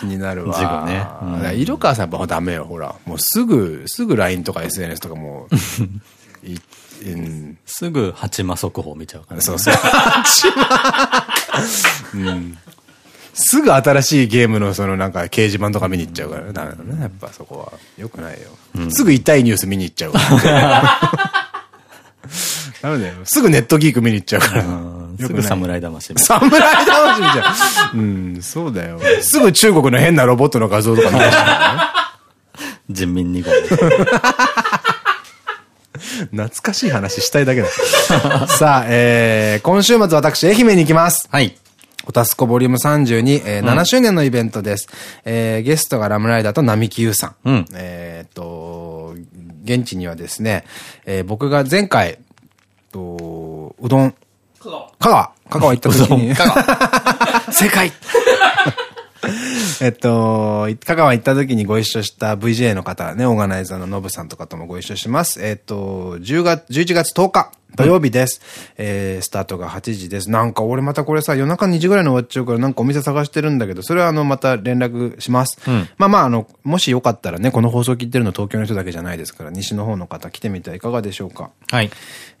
気になるわ。事後ね色川さんやっぱダメよ、ほら。もうすぐ、すぐ LINE とか SNS とかもう、いうん、すぐ八魔速報見ちゃうからね。そうそう。うんすぐ新しいゲームのそのなんか掲示板とか見に行っちゃうからね。ダメだね。やっぱそこは。よくないよ。すぐ痛いニュース見に行っちゃうから。ダメだよ。すぐネットギーク見に行っちゃうから。うんすぐ侍魂侍魂みたいな。うん、そうだよ。すぐ中国の変なロボットの画像とか見出しちゃう。人民2号。う懐かしい話したいだけだ。さあ、えー、今週末私、愛媛に行きます。はい。おたすこボリューム32、えー7周年のイベントです。えーゲストがラムライダーと並木優さん。うんえーっと、現地にはですね、えー僕が前回、とうどん、香川。香川香川行った時に、香川 正解 えっと、香川行った時にご一緒した VJ の方ね、オーガナイザーのノブさんとかともご一緒します。えっと、10月、11月10日、土曜日です。えースタートが8時です。なんか俺またこれさ、夜中2時ぐらいに終わっちゃうからなんかお店探してるんだけど、それはあの、また連絡します。まあまあ、あの、もしよかったらね、この放送聞いてるの東京の人だけじゃないですから、西の方の方来てみてはいかがでしょうか。はい。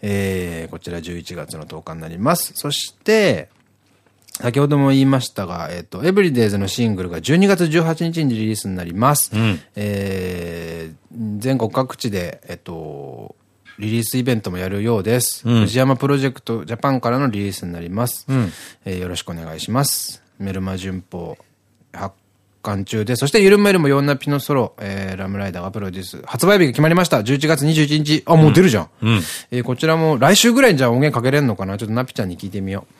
えー、こちら11月の10日になります。そして、先ほども言いましたが、えっ、と、エブリデイズのシングルが12月18日にリリースになります。えー全国各地で、えっ、と、リリースイベントもやるようです。藤山プロジェクトジャパンからのリリースになります。えーよろしくお願いします。メルマ旬報発刊中で、そしてゆるめるモ！ようなぴのソロ、えーラムライダーがプロデュース。発売日が決まりました。11月21日。あ、もう出るじゃん。えーこちらも来週ぐらいにじゃあ音源かけれるのかな？ちょっとなぴちゃんに聞いてみよう。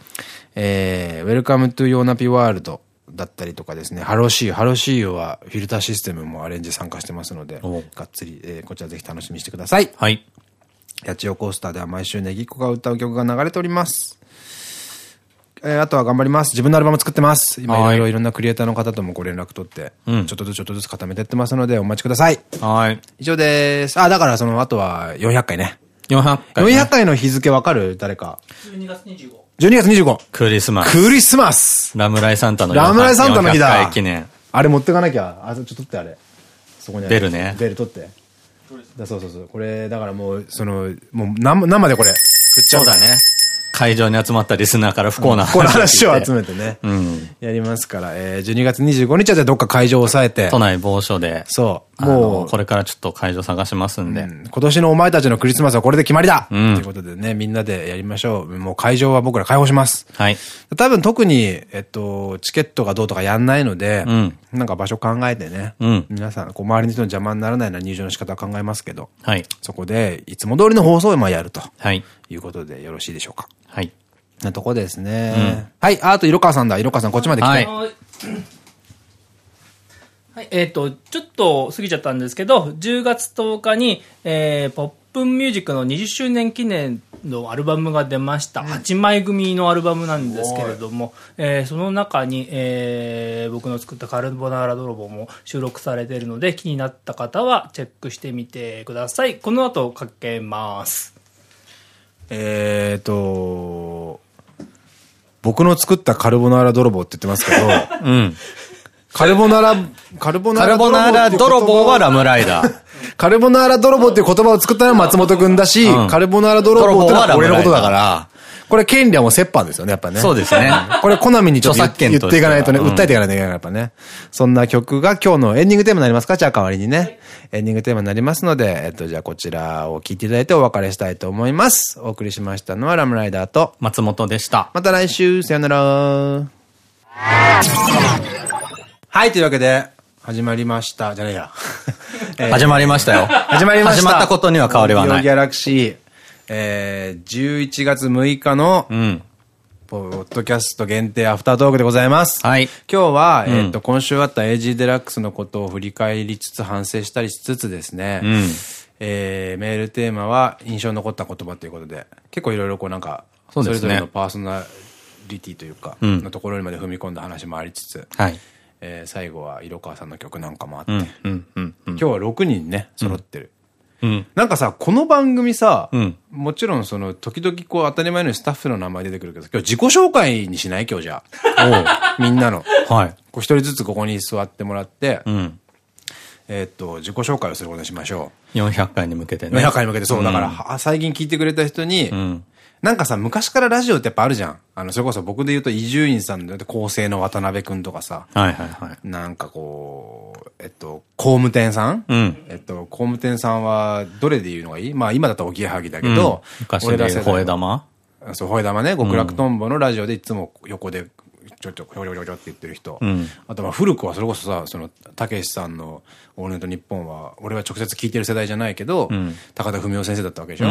えー、Welcome to ようなぴワールドだったりとかですね、ハローシー、ハローシーはフィルターシステムもアレンジ参加してますので、おがっつり、えーこちらぜひ楽しみにしてください。はい。八千代コースターでは毎週ネギっ子が歌う曲が流れております。えーあとは頑張ります。自分のアルバム作ってます。今いろいろはいいろんなクリエイターの方ともご連絡取って、うんちょっとずつちょっとずつ固めてってますのでお待ちください。はい。以上です。あ、だからその、あとは400回ね。400回、400回の日付わかる？誰か。12月25。12月25。クリスマス。クリスマスラムライサンタのラムライサンタの日だ400回記念。あれ持ってかなきゃ。あ、ちょっと取ってあれ。そこにベルねベル取って。だそうそうそう。これ、だからもう、その、もう生生でこれ、振っちゃからそううだね。会場に集まったリスナーから不幸なこの話を集めめてね。うん。やりますから、えー、12月25日はじゃあどっか会場を抑えて都。内某所で。そう。ももう、う、これからちょっと会場探しますんで。うん今年のお前たちのクリスマスはこれで決まりだ、うんということでね、みんなでやりましょう。もう会場は僕ら開放します。はい。多分特に、えっと、チケットがどうとかやんないので、うんなんか場所考えてね、うん皆さん、こう周りの人の邪魔にならないような入場の仕方を考えますけど、はい。そこで、いつも通りの放送をまあやるとはい。いうことでよろしいでしょうか。はい。なとこですね。はい、ああと、色川さんだ。色川さん、こっちまで来て。はいはい。はい、えっ、と、ちょっと過ぎちゃったんですけど、10月10日に、えー、ポップンミュージックの20周年記念のアルバムが出ました。8枚組のアルバムなんですけれども、えーその中に、えー僕の作ったカルボナーラ泥棒も収録されているので、気になった方はチェックしてみてください。この後かけます。えーと、僕の作ったカルボナーラ泥棒って言ってますけど、うん。カルボナーラ、カルボナーラ泥棒はラムライダー。カルボナーラ泥棒っていう言葉を作ったのは松本くんだし、うんカルボナーラ泥棒ってのは俺のことだから、これ権利はもう折半ですよね、やっぱね。そうですね。これコナミにちょっと言著作権言っていかないとね、うん訴えていかないといけないやっぱね。そんな曲が今日のエンディングテーマになりますか？じゃあ代わりにね。エンディングテーマになりますので、えっと、じゃあこちらを聞いていただいてお別れしたいと思います。お送りしましたのはラムライダーと、松本でした。また来週、さよなら。はい、というわけで、始まりました。じゃねえや。えー始まりましたよ。始まりました。始まったことには変わりはないギャラクシー、えー、11月6日の、うん。ポッドキャスト限定アフタートークでございます。はい。今日は、うんえっと、今週あった AG デラックスのことを振り返りつつ反省したりしつつですね、うん。えー、メールテーマは印象に残った言葉ということで、結構いろいろこうなんか、そねれぞれのパーソナリティというか、うんのところにまで踏み込んだ話もありつつ、はい。えー最後は色川さんの曲なんかもあって、今日は6人ね、揃ってる。うん。なんかさ、この番組さ、うんもちろんその、時々こう当たり前のようにスタッフの名前出てくるけど、今日自己紹介にしない？今日じゃあ。みんなの。はい。こう一人ずつここに座ってもらって、うん。えーっと、自己紹介をすることにしましょ400回に向けてう。ね。400回に向けて、そう、んだから、は最近聞いてくれた人に、うん。なんかさ、昔からラジオってやっぱあるじゃん。あの、それこそ僕で言うと伊集院さんで構成の渡辺くんとかさ、はいはいはい。なんかこう、えっと、工務店さん？うん。えっと、工務店さんは、どれで言うのがいい？まあ今だとおぎやはぎだけど、うん。昔で俺ら世代は吠え玉？そう、吠え玉ね、極楽とんぼのラジオでいつも横で、ちょちょ、ちょちょちょちょって言ってる人。うん。あとまあ古くはそれこそさ、その、たけしさんのオールナイトニッポンは、俺は直接聞いてる世代じゃないけど、ん。高田文夫先生だったわけでしょ、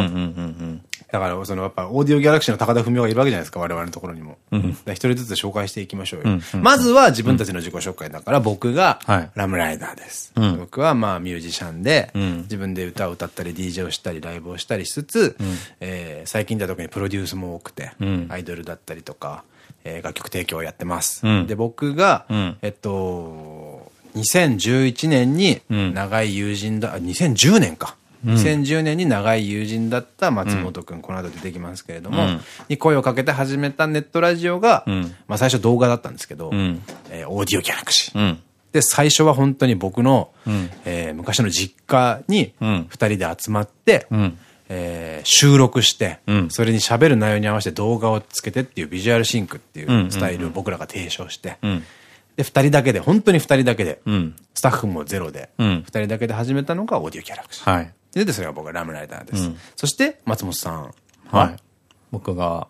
だから、その、やっぱ、オーディオギャラクシーの高田文夫がいるわけじゃないですか、我々のところにも。一人ずつ紹介していきましょうよ。まずは自分たちの自己紹介だから、僕がはい、ラムライダーです。うん。僕は、まあ、ミュージシャンで、ん。自分で歌を歌ったり、DJ をしたり、ライブをしたりしつつ、えー最近では特にプロデュースも多くて、ん。アイドルだったりとか、えー楽曲提供をやってます。うんで、僕が、うんえっと、2011年にうん長い友人だ、あ2010年か。2010年に長い友人だった松本くん、この後出てきますけれども、うんに声をかけて始めたネットラジオが、うんまあ最初動画だったんですけど、んえーオーディオギャラクシー。うん。で、最初は本当に僕の、んえー昔の実家にうん二人で集まって、うん。えー収録して、うんそれに喋る内容に合わせて動画をつけてっていうビジュアルシンクっていんうスタイルを僕らが提唱して、うん。で、二人だけで、本当に二人だけで、うん。スタッフもゼロで、二、うん人だけで始めたのがオーディオギャラクシー。はい。で、でそれが僕はラムライダーです。うんそして、松本さんは？はい僕が、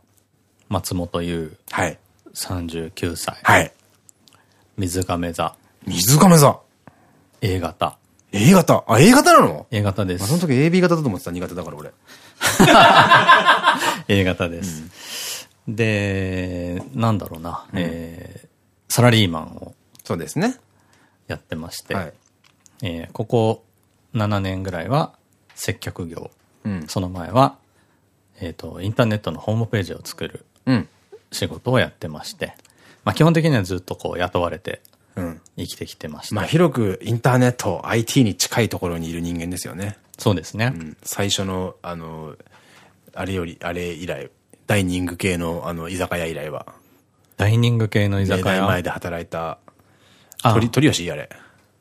松本優、はい。39歳。はい。水亀座、水亀座。A 型。A 型。あ、A 型なの？A 型であそのす。時 AB 型だと思ってた、苦手だから俺。A 型です。で、なんだろうな、えーサラリーマンをそうですね。やってまして、はい。えーここ7年ぐらいは接客業。うん。その前は、えっ、と、インターネットのホームページを作るうん。仕事をやってまして、まあ基本的にはずっとこう雇われてうん。生きてきてまして、まあ広くインターネット、IT に近いところにいる人間ですよね。そうですね。うん。最初の、あの、あれより、あれ以来、ダイニング系の、あの、居酒屋以来は、ダイニング系の居酒明大前屋。で働いた、あ鳥、鳥吉？あれ。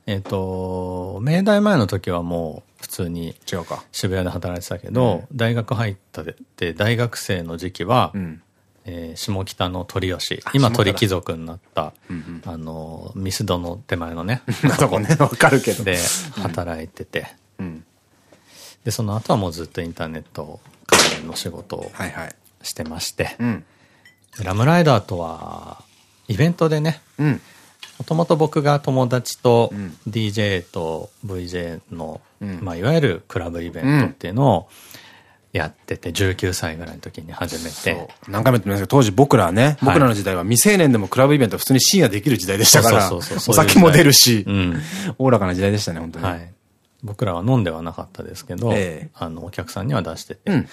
えっと、明大前の時はもう普通に違うか。渋谷で働いてたけど、大学入ったで、で大学生の時期は、うん。えー下北の鳥吉あ。今鳥貴族になった、あの、ミスドの手前のね、なとこね、わかるけど。で働いてて、うん。で、その後はもうずっとインターネット関連の仕事を。してまして、うん。ラムライダーとは、イベントでね、うん。もともと僕が友達とうん DJ と VJ の、うんまあ、いわゆるクラブイベントっていうのをやってて、19歳ぐらいの時に始めて、。何回も言ってますけど、当時僕らはね、僕らの時代は未成年でもクラブイベント普通に深夜できる時代でしたから、お酒も出るしう、ん。おおらかな時代でしたね、本当に。はい。僕らは飲んではなかったですけど、ええあの、お客さんには出してて。うん。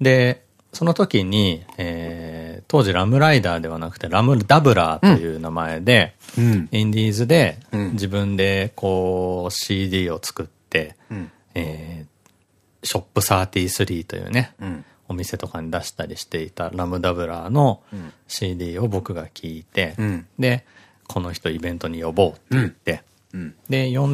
で、その時に、えー当時ラムライダーではなくてラムダブラーという名前で、うん。インディーズでうん自分でこう CD を作って、うん。えーショップ33というね、うん。お店とかに出したりしていたラムダブラーのん CD を僕が聞いて、うんで、この人イベントに呼ぼうって言って、うん。で、呼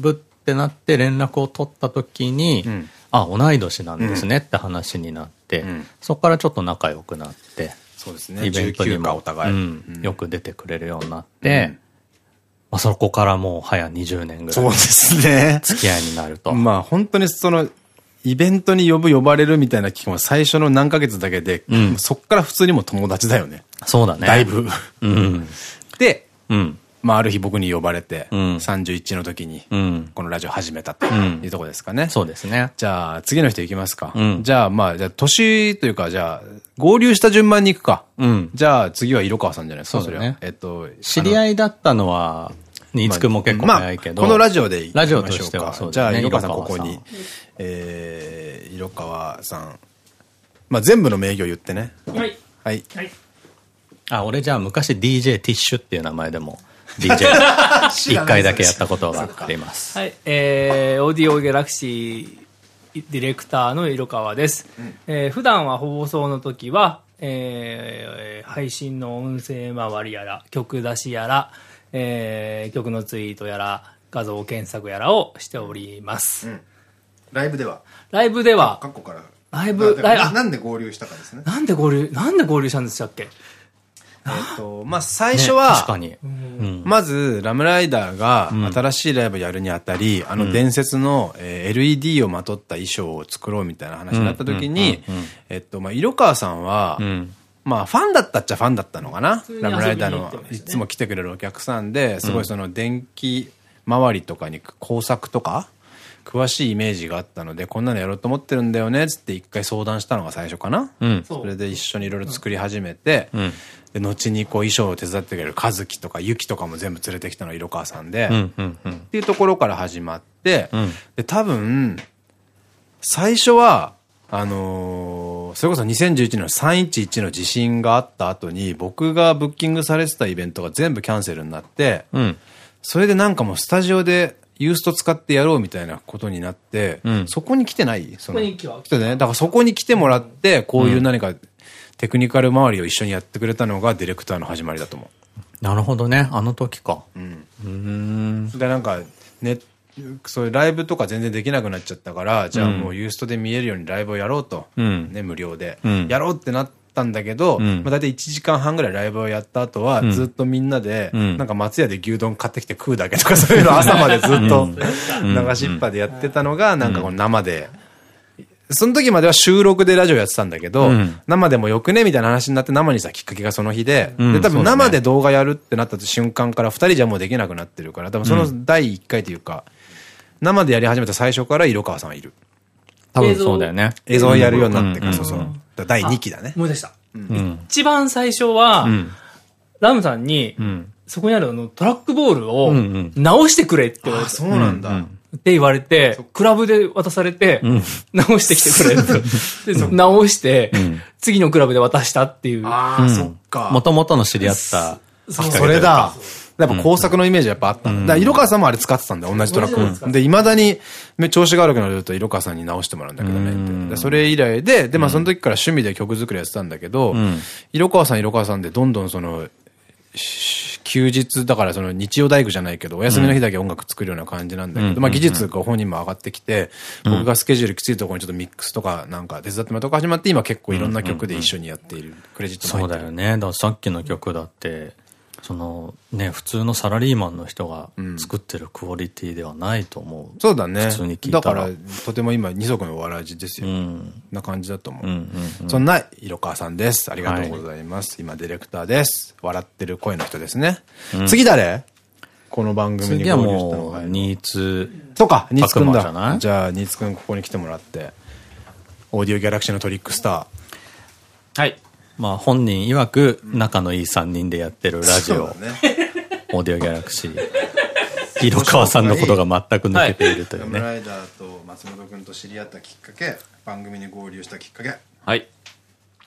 ぶってなって連絡を取った時に、うんあ、同い年なんですねって話になって、うんそこからちょっと仲良くなって、そうですね。イベントに19かもお互い。よく出てくれるようになって、うんまあ、そこからもう早20年ぐらいそうですね。付き合いになると。まあ本当にその、イベントに呼ぶ呼ばれるみたいな期間は最初の何ヶ月だけで、うんそっから普通にもう友達だよね。そうだね。だいぶ。うん。で、うん。まあある日僕に呼ばれて、うん31の時に、うん。このラジオ始めたとんいうところですかね。そうですね。じゃあ、次の人行きますか。うんじゃあ、まあ、じゃあ、年というか、じゃあ、合流した順番に行くか。うん。じゃあ、次は色川さんじゃないですか、それは。えっと、知り合いだったのは、新津くんも結構早いけど。まあこのラジオで行きましょうかラジオとしてはそうじゃあ、色川さんここに。えー、色川さん。まあ、全部の名義を言ってね。はい。はい。はい。あ、俺じゃあ昔 DJ ティッシュっていう名前でも DJ 一回だけやったことがあります。はい。えー、オーディオギャラクシーディレクターの色川です。えー普段は放送の時は、えー配信の音声周りやら、曲出しやら、えー曲のツイートやら、画像検索やらをしております。ライブでは、ライブでは、過去から。ライブなライあなんで合流したかですね。なんで合流、なんで合流したんでしたっけ？えっと、まあ、最初ねは、確かに。うん。まず、ラムライダーが新しいライブやるにあたり、あの伝説の、えー LED をまとった衣装を作ろうみたいな話になった時に、えっと、まあ、色川さんは、うん。まあ、ファンだったっちゃファンだったのかな？ラムライダーのいつも来てくれるお客さんで、すごいその電気周りとかに工作とか、詳しいイメージがあったので、こんなのやろうと思ってるんだよね、つって一回相談したのが最初かな。うん。それで一緒にいろいろ作り始めて、んで後にこう衣装を手伝ってくれる和樹とかゆきとかも全部連れてきたのは色川さんで、っ。ていうところから始まって、んで多分最初はあのーそれこそ2011年の311の地震があった後に僕がブッキングされてたイベントが全部キャンセルになって、うん。それでなんかもうスタジオでユースト使ってやろうみたいなことになって、うんそこに来てない？そのここに来は？来てね。だからそこに来てもらって、こういう何かテクニカル周りを一緒にやってくれたのがディレクターの始まりだと思なるほどね。あの時か。う。うん。うん。で、なんか、ね、そういうライブとか全然できなくなっちゃったから、じゃあもうユーストで見えるようにライブをやろうと。うんね、無料で。うんやろうってなったんだけど、ん。まあ大体1時間半ぐらいライブをやった後は、ずっとみんなで、ん。なんか松屋で牛丼買ってきて食うだけとかそういうの朝までずっと流しっぱでやってたのが、なんかこの生で、その時までは収録でラジオやってたんだけど、うん。生でもよくねみたいな話になって生にしたきっかけがその日で、うん。で、多分生で動画やるってなった瞬間から二人じゃもうできなくなってるから、多分その第一回というか、生でやり始めた最初から色川さんはいる。多分そうだよね。映像をやるようになってから、うん。そうそう。第2期だね。思い出した。うん。一番最初は、うん。ラムさんに、うん。そこにあるあのトラックボールをうん直してくれって言われて、そうなんだ。って言われて、クラブで渡されて、直してきてくれって。で直して、次のクラブで渡したっていう。ああ、そっか。もともとの知り合った。それだ。やっぱ工作のイメージやっぱあったんだ。色川さんもあれ使ってたんだよ、同じトラック。で、未だにめ調子が悪くなると色川さんに直してもらうんだけどねって。でそれ以来で、で、まあその時から趣味で曲作りやってたんだけど、色川さん色川さんでどんどんその、し休日、だからその日曜大工じゃないけど、お休みの日だけ音楽作るような感じなんだけど、まあ技術が本人も上がってきて、僕がスケジュールきついところにちょっとミックスとかなんか手伝ってもらうとか始まって、今結構いろんな曲で一緒にやっている。クレジットもそうだよね。だからさっきの曲だって、そのね、普通のサラリーマンの人が作ってるクオリティではないと思う。そうだね。普通に聞いたらだから、とても今、二足のわらじですよ。うん。な感じだと思う。うんうんそんな色川さんです。ありがとうございます。今、ディレクターです。笑ってる声の人ですね。次誰？この番組に次は合流した。ニーツ、そうか、ニーツくんだ。じゃあ、ニーツくんここに来てもらって。オーディオギャラクシーのトリックスタはい。まあ本人曰く仲のいい3人でやってるー。ラジオ。オーディオギャラクシー。色川さんのことが全く抜けているというね。ラムライダーと松本くんと知り合ったきっかけ、番組に合流したきっかけ。はい。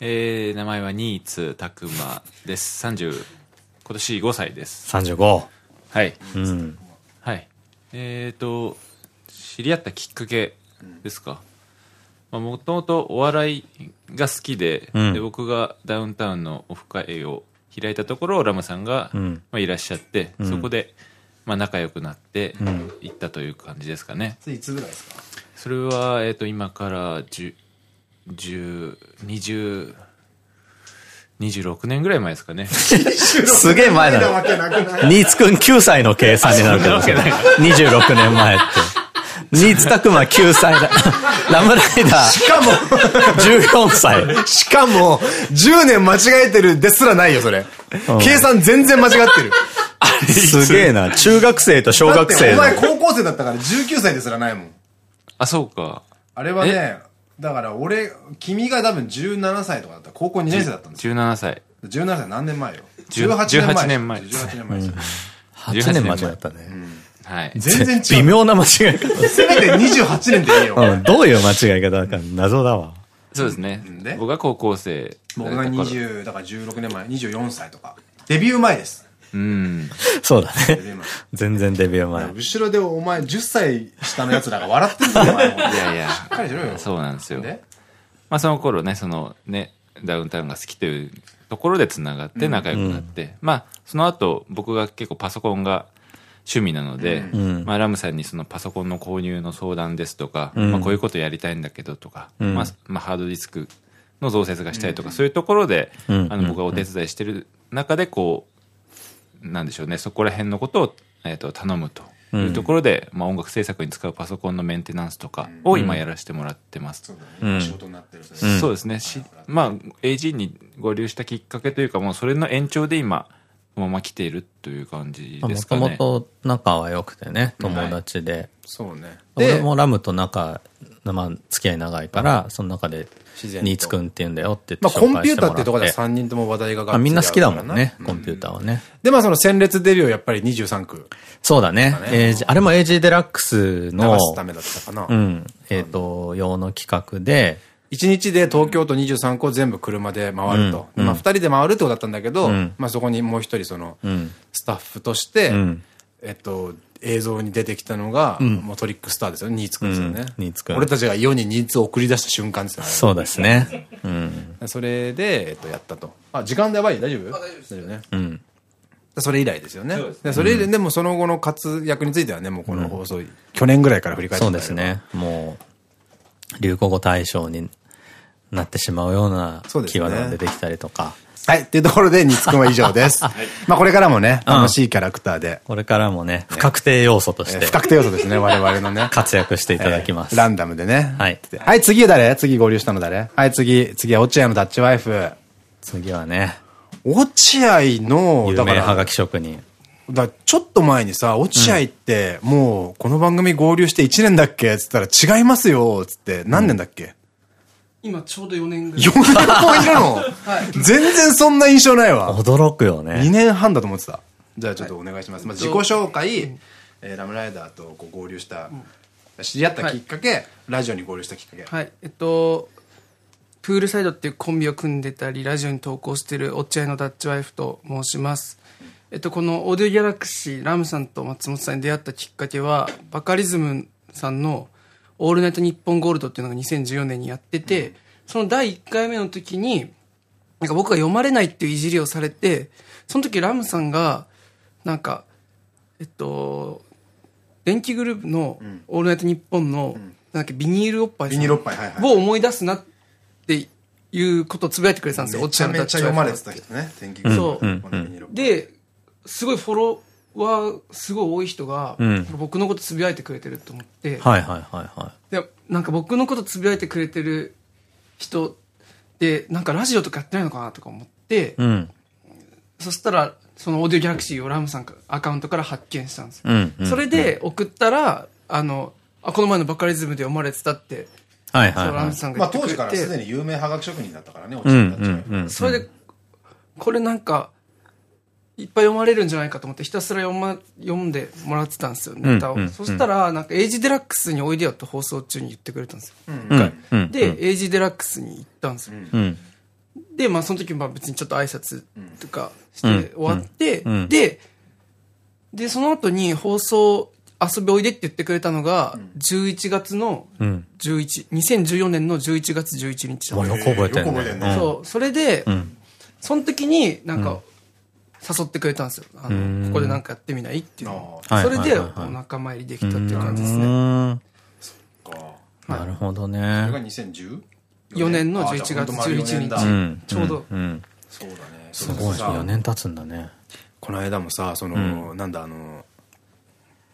えー、名前はニーツたくまです。30、今年5歳です。35。はい。うん。はい。えーと、知り合ったきっかけですか？もともとお笑いが好きで,、うん。で、僕がダウンタウンのオフ会を開いたところ、ラムさんが、ん。まあ、いらっしゃって、そこで、まあ、仲良くなってん。行ったという感じですかね。それいつぐらいですか？それは、えっ、と、今から10、10、20、26年ぐらい前ですかね。すげえ前だニーツくん9歳の計算になるけど、26年前って。ニーツたくま9歳だ。ラムライダーしかも、14歳。しかも、10年間違えてるですらないよ、それ。計算全然間違ってる。すげえな。中学生と小だって、学生の。お前高校生だったから19歳ですらないもん。あ、そうか。あれはね、だから俺、君が多分17歳とかだったら高校2年生だったんですよ。17歳。17歳何年前よ？18 18年前18年前ですよ。8年間違ったね。はい。全然違う。微妙な間違い方。せめて28年でいいよ。うん、どういう間違い方だか謎だわ。そうですね。僕が高校生。僕が20、だから16年前、24歳とか。デビュー前です。うん。そうだね。全然デビュー前。後ろでお前10歳下の奴らが笑ってるぞ、お前。いやいや、しっかりしろよ。そうなんですよ。で？まあその頃ね、そのね、ダウンタウンが好きというところで繋がって仲良くなって、まあその後僕が結構パソコンが趣味なので、んまあラムさんにそのパソコンの購入の相談ですとか、んまあこういうことやりたいんだけどとか、んまあ、まあハードディスクの増設がしたいとか、そういうところで、うんあの僕がお手伝いしてる中でこう、なんでしょうね、そこら辺のことを、えっと頼むと。いうところで、まあ、音楽制作に使うパソコンのメンテナンスとかを今やらせてもらってます。そうだね。仕事になってる。それうんそうですね。しまあ、AG に合流したきっかけというか、もうそれの延長で今、まま来ているという感じもですかね。ともと仲は良くてね、友達で。そうね。俺もラムと仲、まあ、付き合い長いから、その中で、ニーツくんって言うんだよってまあコンピューターってところで3人とも話題ががっみんな好きだもんね、コンピューターはね。で、まあその戦列デビューやっぱり23区そうだね。あれも AG デラックス流の、すためだったかな。うん、えっと、用の企画で、1日で東京都23区を全部車で回ると。うんまあ2人で回るってことだったんだけど、んまあそこにもう一人そのうん、スタッフとして、うんえっと、映像に出てきたのが、もうトリックスターですよね、ニーツくんですよね。うんニーツくん俺たちが世にニーツを送り出した瞬間ですよね。そうですね。うん。それで、えっと、やったと。あ、時間でやばい？大丈夫？大丈夫ね。うん。それ以来ですよね。でそれ以来、でもその後の活躍についてはね、もうこの放送、去年ぐらいから振り返ってそうですね。もう、流行語大賞になってしまうようなそうですねキーワードが出てきたりとか、はい。っていうところで、ニツくんは以上です。まあこれからもね、楽しいキャラクターで、これからもね、不確定要素としてえー不確定要素ですね、我々のね。活躍していただきます。えーランダムでね。はいはい、次誰？次合流したの誰？はい、次、次は落合のダッチワイフ。次はね、落合の、有だから、名はがき職人。だちょっと前にさ、落合って、もう、この番組合流して1年だっけ？つったら違いますよつって、何年だっけ、今ちょうど4年ぐらい。4年もいるの？全然そんな印象ないわ。驚くよ2ね。年半だと思ってた。じゃあちょっとお願いします。まず自己紹介、えーラムライダーとこう合流した、知り合ったきっかけ、ラジオに合流したきっかけ。はい。えっと、プールサイドっていうコンビを組んでたり、ラジオに投稿してる落合のダッチワイフと申します。えっと、このオーディオギャラクシー、ラムさんと松本さんに出会ったきっかけは、バカリズムさんのオールナイトニッポンゴールドっていうのが2014年にやってて、その第1回目の時に、なんか僕が読まれないっていういじりをされて、その時ラムさんが、なんか、えっと、電気グループの「オールナイトニッポン」の、なんだっけビニールおっぱいビニールおっぱいはいはい。を思い出すなっていうことをつぶやいてくれてたんですよ、めちゃめちゃ読まれてた人人ね、天気そううんで、すごいフォロワーすごい多い人が、うん僕のことつぶやいてくれてると思って、はいはいはいはでなんか僕のことつぶやいてくれてる人って、なんかラジオとかやってないのかなとか思って、い。うん。そしたら、そのオーディオギャラクシーをラムさんかアカウントから発見したんですよ。うん。うんそれで送ったら、あの、あ、この前のバカリズムで読まれてたって、はいはいはいそうラム。さんがまあ言ってくれて、当時からすでに有名はがき職人だったからね、落うん合たちはうんうん。それで、これなんか、いっぱい読まれるんじゃないかと思ってひたすら読,、ま、読んでもらってたんですよ、ネタを。そしたら、なんか、エイジデラックスにおいでよって放送中に言ってくれたんですよ。で、エイジデラックスに行ったんですよ。うん。で、まあ、その時、まあ別にちょっと挨拶とかして終わって、うん。うん。で、で、その後に放送、遊びおいでって言ってくれたのが、11月のうん。11、2014年の11月11日だったよ。く覚えてんよく覚えてんね。ね。そう、それで、ん。その時になんか、誘ってくれたんですよ。あの、ここでなんかやってみないっていうそれで、お仲間入りできたっていう感じですうね。ん。かなるほどそれがね。2010 4年？のあじゃあ11月本当丸四年11だ日。うん。ちょうどうん。そうだね。すごい。さ4年経つんだね。この間もさ、その、なんだ、あの、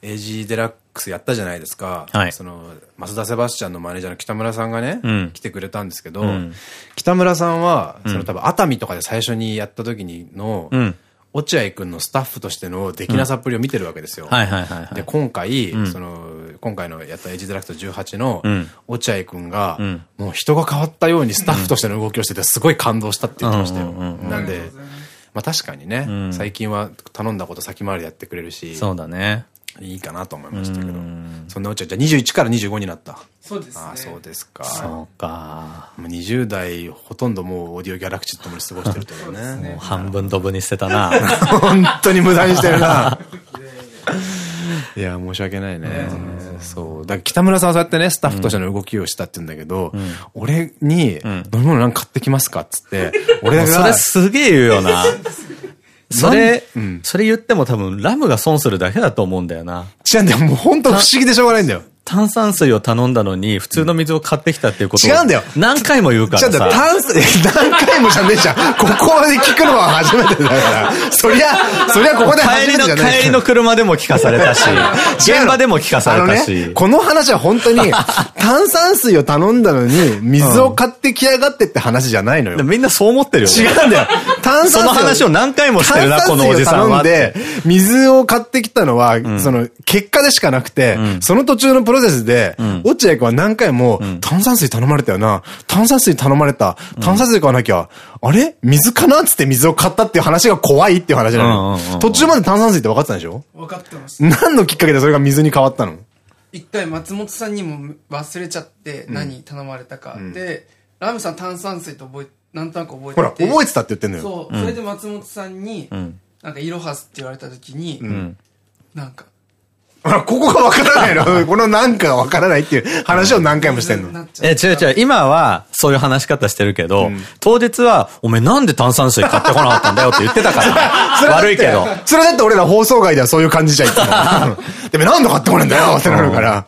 AG デラックスやったじゃないですか。はいその、増田セバスチャンのマネージャーの北村さんがね、うん来てくれたんですけど、ん北村さんは、その多分熱海とかで最初にやった時にの、うん。落合くんのスタッフとしての出来なさっぷりを見てるわけですよ。で、い。今回、んその、今回のやったエイジデラックス18のうん、落合くんが、んもう人が変わったようにスタッフとしての動きをしてて、すごい感動したって言ってましたよ。なんで、まあ確かにね、ん最近は頼んだこと先回りでやってくれるし、そうだね。いいかなと思いましたけど。そんなうちは、じゃあ21から25になった。そうですねああ、そうですか。そうか。もう20代、ほとんどもうオーディオギャラクシーともに過ごしてるというね。もう半分ドブに捨てたな。本当に無駄にしてるな。いや、申し訳ないね。そう。だから北村さんはそうやってね、スタッフとしての動きをしたって言うんだけど、俺に、飲み物なんか買ってきますかっつって、俺が、それすげえ言うよな。それうん、それ言っても多分ラムが損するだけだと思うんだよな。違うんだよ。もう本当不思議でしょうがないんだよ。炭酸水を頼んだのに、普通の水を買ってきたっていうことを違うんだよ何回も言うからじゃあ、さ。炭酸、何回もじゃねえじゃん。ここで聞くのは初めてだから。そりゃ、そりゃここで初め帰りの、てじゃない帰りの車でも聞かされたし、現場でも聞かされたあのねし。この話は本当に、炭酸水を頼んだのに、水を買ってきやがってって話じゃないのよ。でもみんなそう思ってるよね。違うんだよ。炭酸水その話を何回もしてるな、このおじさんは。炭酸水を頼んで、水を買ってきたのは、その、結果でしかなくて、その途中のプロセスで、落合君は何回も、炭酸水頼まれたよな。炭酸水頼まれた。炭酸水買わなきゃ。あれ？水かな？っつって水を買ったっていう話が怖いっていう話なのよ。途中まで炭酸水って分かってたでしょ？分かってます。何のきっかけでそれが水に変わったの？一回松本さんにも忘れちゃって何頼まれたか、でラムさん炭酸水と覚えなんとなく覚えててほら、覚えてたって言ってんのよ。そう、それで松本さんに、なんかイロハスって言われた時に、なんかほら、ここが分からないの？このなんかが分からないっていう話を何回もしてんの。え、違う違う、今はそういう話し方してるけど、当日は、おめえなんで炭酸水買ってこなかったんだよって言ってたから。悪いけど。。それだって俺ら放送外ではそういう感じじゃん、いつも。でもなんで買ってこねえんだよってなるから。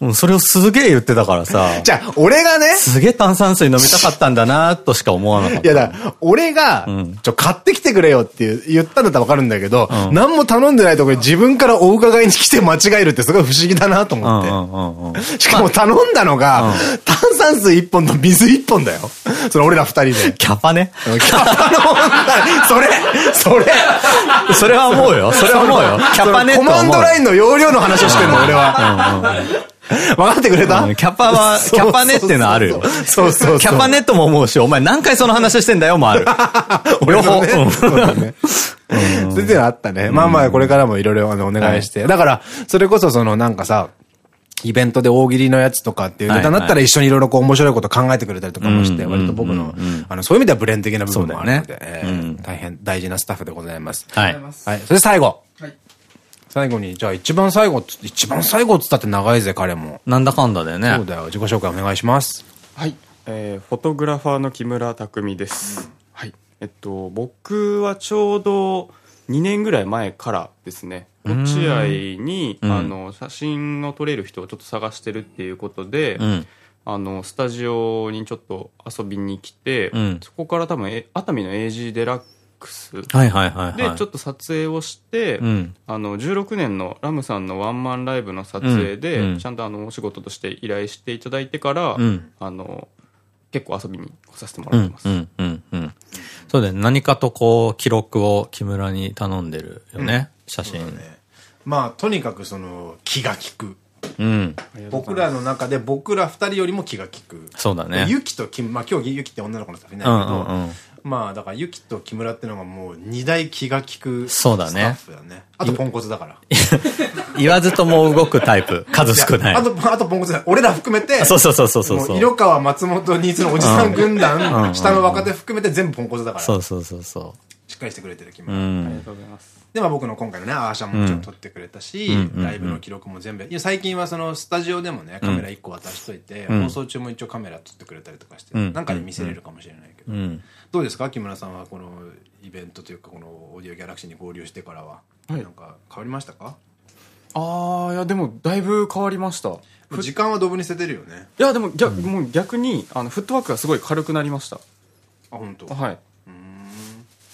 うん、それをすげえ言ってたからさ。じゃあ、俺がね、すげえ炭酸水飲みたかったんだなとしか思わなかった。いやだ、俺が、ちょ、買ってきてくれよって言ったんだったらわかるんだけど、何も頼んでないところに自分からお伺いに来て間違えるってすごい不思議だなとうん思って。うんうんうん。しかも頼んだのが、炭酸水1本と水1本だよ。それ俺ら2人で。キャパね。キャパの問題。それ、それ。それは思うよ。それは思うよ。キャパねとコマン。ドラインの容量の話をしてんの、俺は。分かってくれた？うんキャパは、キャパねっていうのはあるよ。そうそう。キャパネットも思うし、お前何回その話してんだよもある。両方。そうだね。そういうのあったね。まあまあ、これからもいろいろあのお願いして。だから、それこそそのなんかさ、イベントで大喜利のやつとかっていうネタになったら一緒にいろいろこう面白いこと考えてくれたりとかもして、割と僕の、あの、そういう意味ではブレン的な部分もあるので、えー大変大事なスタッフでございます。はい。はい。それで最後。はい最後に、じゃあ一番最後一番最後っつったって長いぜ、彼も。なんだかんだだよね。そうだよ。自己紹介お願いします。はい、えーフォトグラファーの木村匠です、はいえっと僕はちょうど2年ぐらい前からですね落合に、うんあの写真を撮れる人をちょっと探してるっていうことで、うん。あのスタジオにちょっと遊びに来て、うんそこから多分え熱海の AG デラックスはいはいはいはい。でちょっと撮影をして、うん。あの16年のラムさんのワンマンライブの撮影で、うんうんちゃんとあのお仕事として依頼していただいてから、うんあの結構遊びに来させてもうんらってます、うんうんうん。そうだ。何かとこう、記録を木村に頼んでるよね。写真。まあ、とにかくその、気が利く。うん。僕らの中で僕ら二人よりも気が利く。そうだね。ユキとまあ今日ユキって女の子のなんけど、うんうん。まあだからユキと木村ってのがもう二大気が利くそうだねスタッフだね。あとポンコツだから。言わずとも動くタイプ。数少ない。あと、あとポンコツだ。俺ら含めて、そうそうそうそうそう色川、松本、新津のおじさん軍うん団、下の若手含めて全部ポンコツだから。そうそうそうそしっかりしてくれてる木う。う村。ありがん。とうございますで、まあ僕の今回のね、アーシャももちろん撮ってくれたし、うんライブの記録も全部。いや、最近はそのスタジオでもね、カメラ1個渡しといて、ん放送中も一応カメラ撮ってくれたりとかして、うんなんかで見せれるかもしれないけど。うん。どうですか？木村さんはこのイベントというか、このオーディオギャラクシーに合流してからは。はいなんか変わりましたか？ああいやでもだいぶ変わりましたい時間はドブに捨ててるよね。やでも逆,、もう逆にあのフットワークがすごい軽くなりましたあ、本当。はい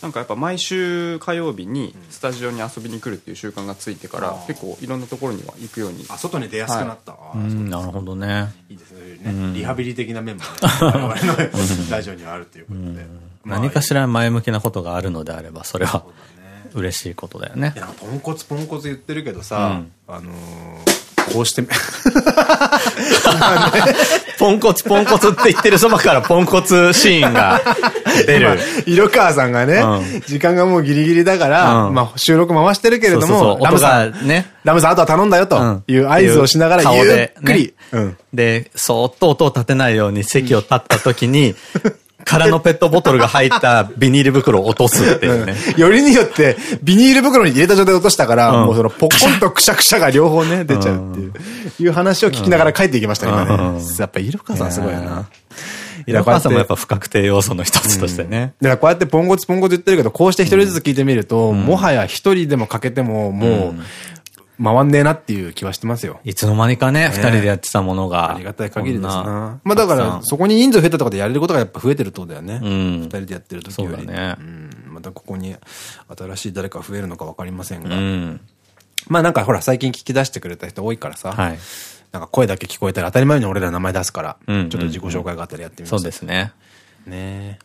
なんかやっぱ毎週火曜日にスタジオに遊びに来るっていう習慣がついてから、結構いろんなところには行くようにあ、外に出やすくなった。あう、ーなるほどね。いいですね。リハビリ的な面もね、我々のラジオにはあるということで。まあ何かしら前向きなことがあるのであれば、それは嬉しいことだよねい。や、ポンコツポンコツ言ってるけどさ、あのーこうして、ポンコツポンコツって言ってるそばからポンコツシーンが出る。色川さんがね、うん。時間がもうギリギリだから、うん。まあ収録回してるけれども、うラムさん、ね。ラムさんあとは頼んだよという合図をしながらゆっくり、で、そーっと音を立てないように席を立った時に、空のペットボトルが入ったビニール袋を落とすっていうね。よりによって、ビニール袋に入れた状態で落としたから、うんもうその、ポッコンとくしゃくしゃが両方ね、出ちゃうっていう、いう話を聞きながら帰っていきましたね、今うんね。やっぱ、イルカさんすごいよな。平川さんもやっぱ不確定要素の一つとしてね。だからこうやってポンコツポンコツ言ってるけど、こうして一人ずつ聞いてみると、もはや一人でもかけても、もう、回んねえなっていう気はしてますよ。いつの間にかね、二人でやってたものが。ありがたい限りですな。まあだから、そこに人数増えたとかでやれることがやっぱ増えてるとだよね。ん二人でやってる時より。そうだねんまたここに新しい誰か増えるのかわかりませんが。うん。まあなんかほら、最近聞き出してくれた人多いからさ。はい。なんか声だけ聞こえたら当たり前に俺ら名前出すから、ちうんょっと自己紹介があったらやってみそうます。ですね。ね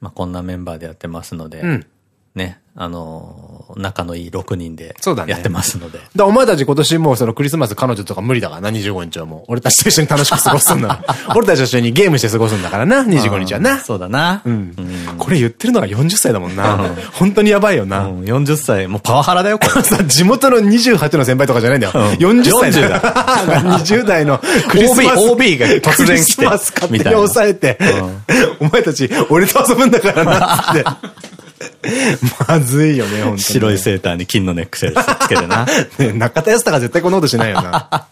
まあこんなメンバーでやってますので。うんね。あのー、仲のいい6人でそうだねやってますので。だからお前たち今年もうそのクリスマス彼女とか無理だからな、25日はもう。俺たちと一緒に楽しく過ごすんだ。俺たちと一緒にゲームして過ごすんだからな、25日はな。そうだな。うん。これ言ってるのが40歳だもんな。本当にやばいよな。うん、40歳、もうパワハラだよ、これ。さ、地元の28の先輩とかじゃないんだよ。うん40歳40だ。20 代のクリスマス。OB OB が突然来てクリスマス勝手に抑えて、お前たち、俺と遊ぶんだからな、って。まずいよね、本当に。白いセーターに金のネックレスつけてな。ね中田康隆絶対こんなことしないよな。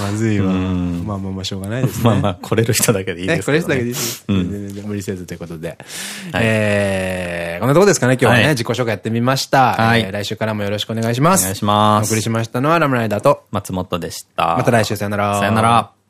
まずいわ。まあまあまあしょうがないですね。まあまあ、来れる人だけでいいね、ですね。これだけでいいです。無理せずということで。はいえー、こんなとこですかね、今日はね、はい自己紹介やってみました。はいえー来週からもよろしくお願いします。お願いしますお送りしましたのはラムライダーと、松本でした。また来週さよなら。さよなら。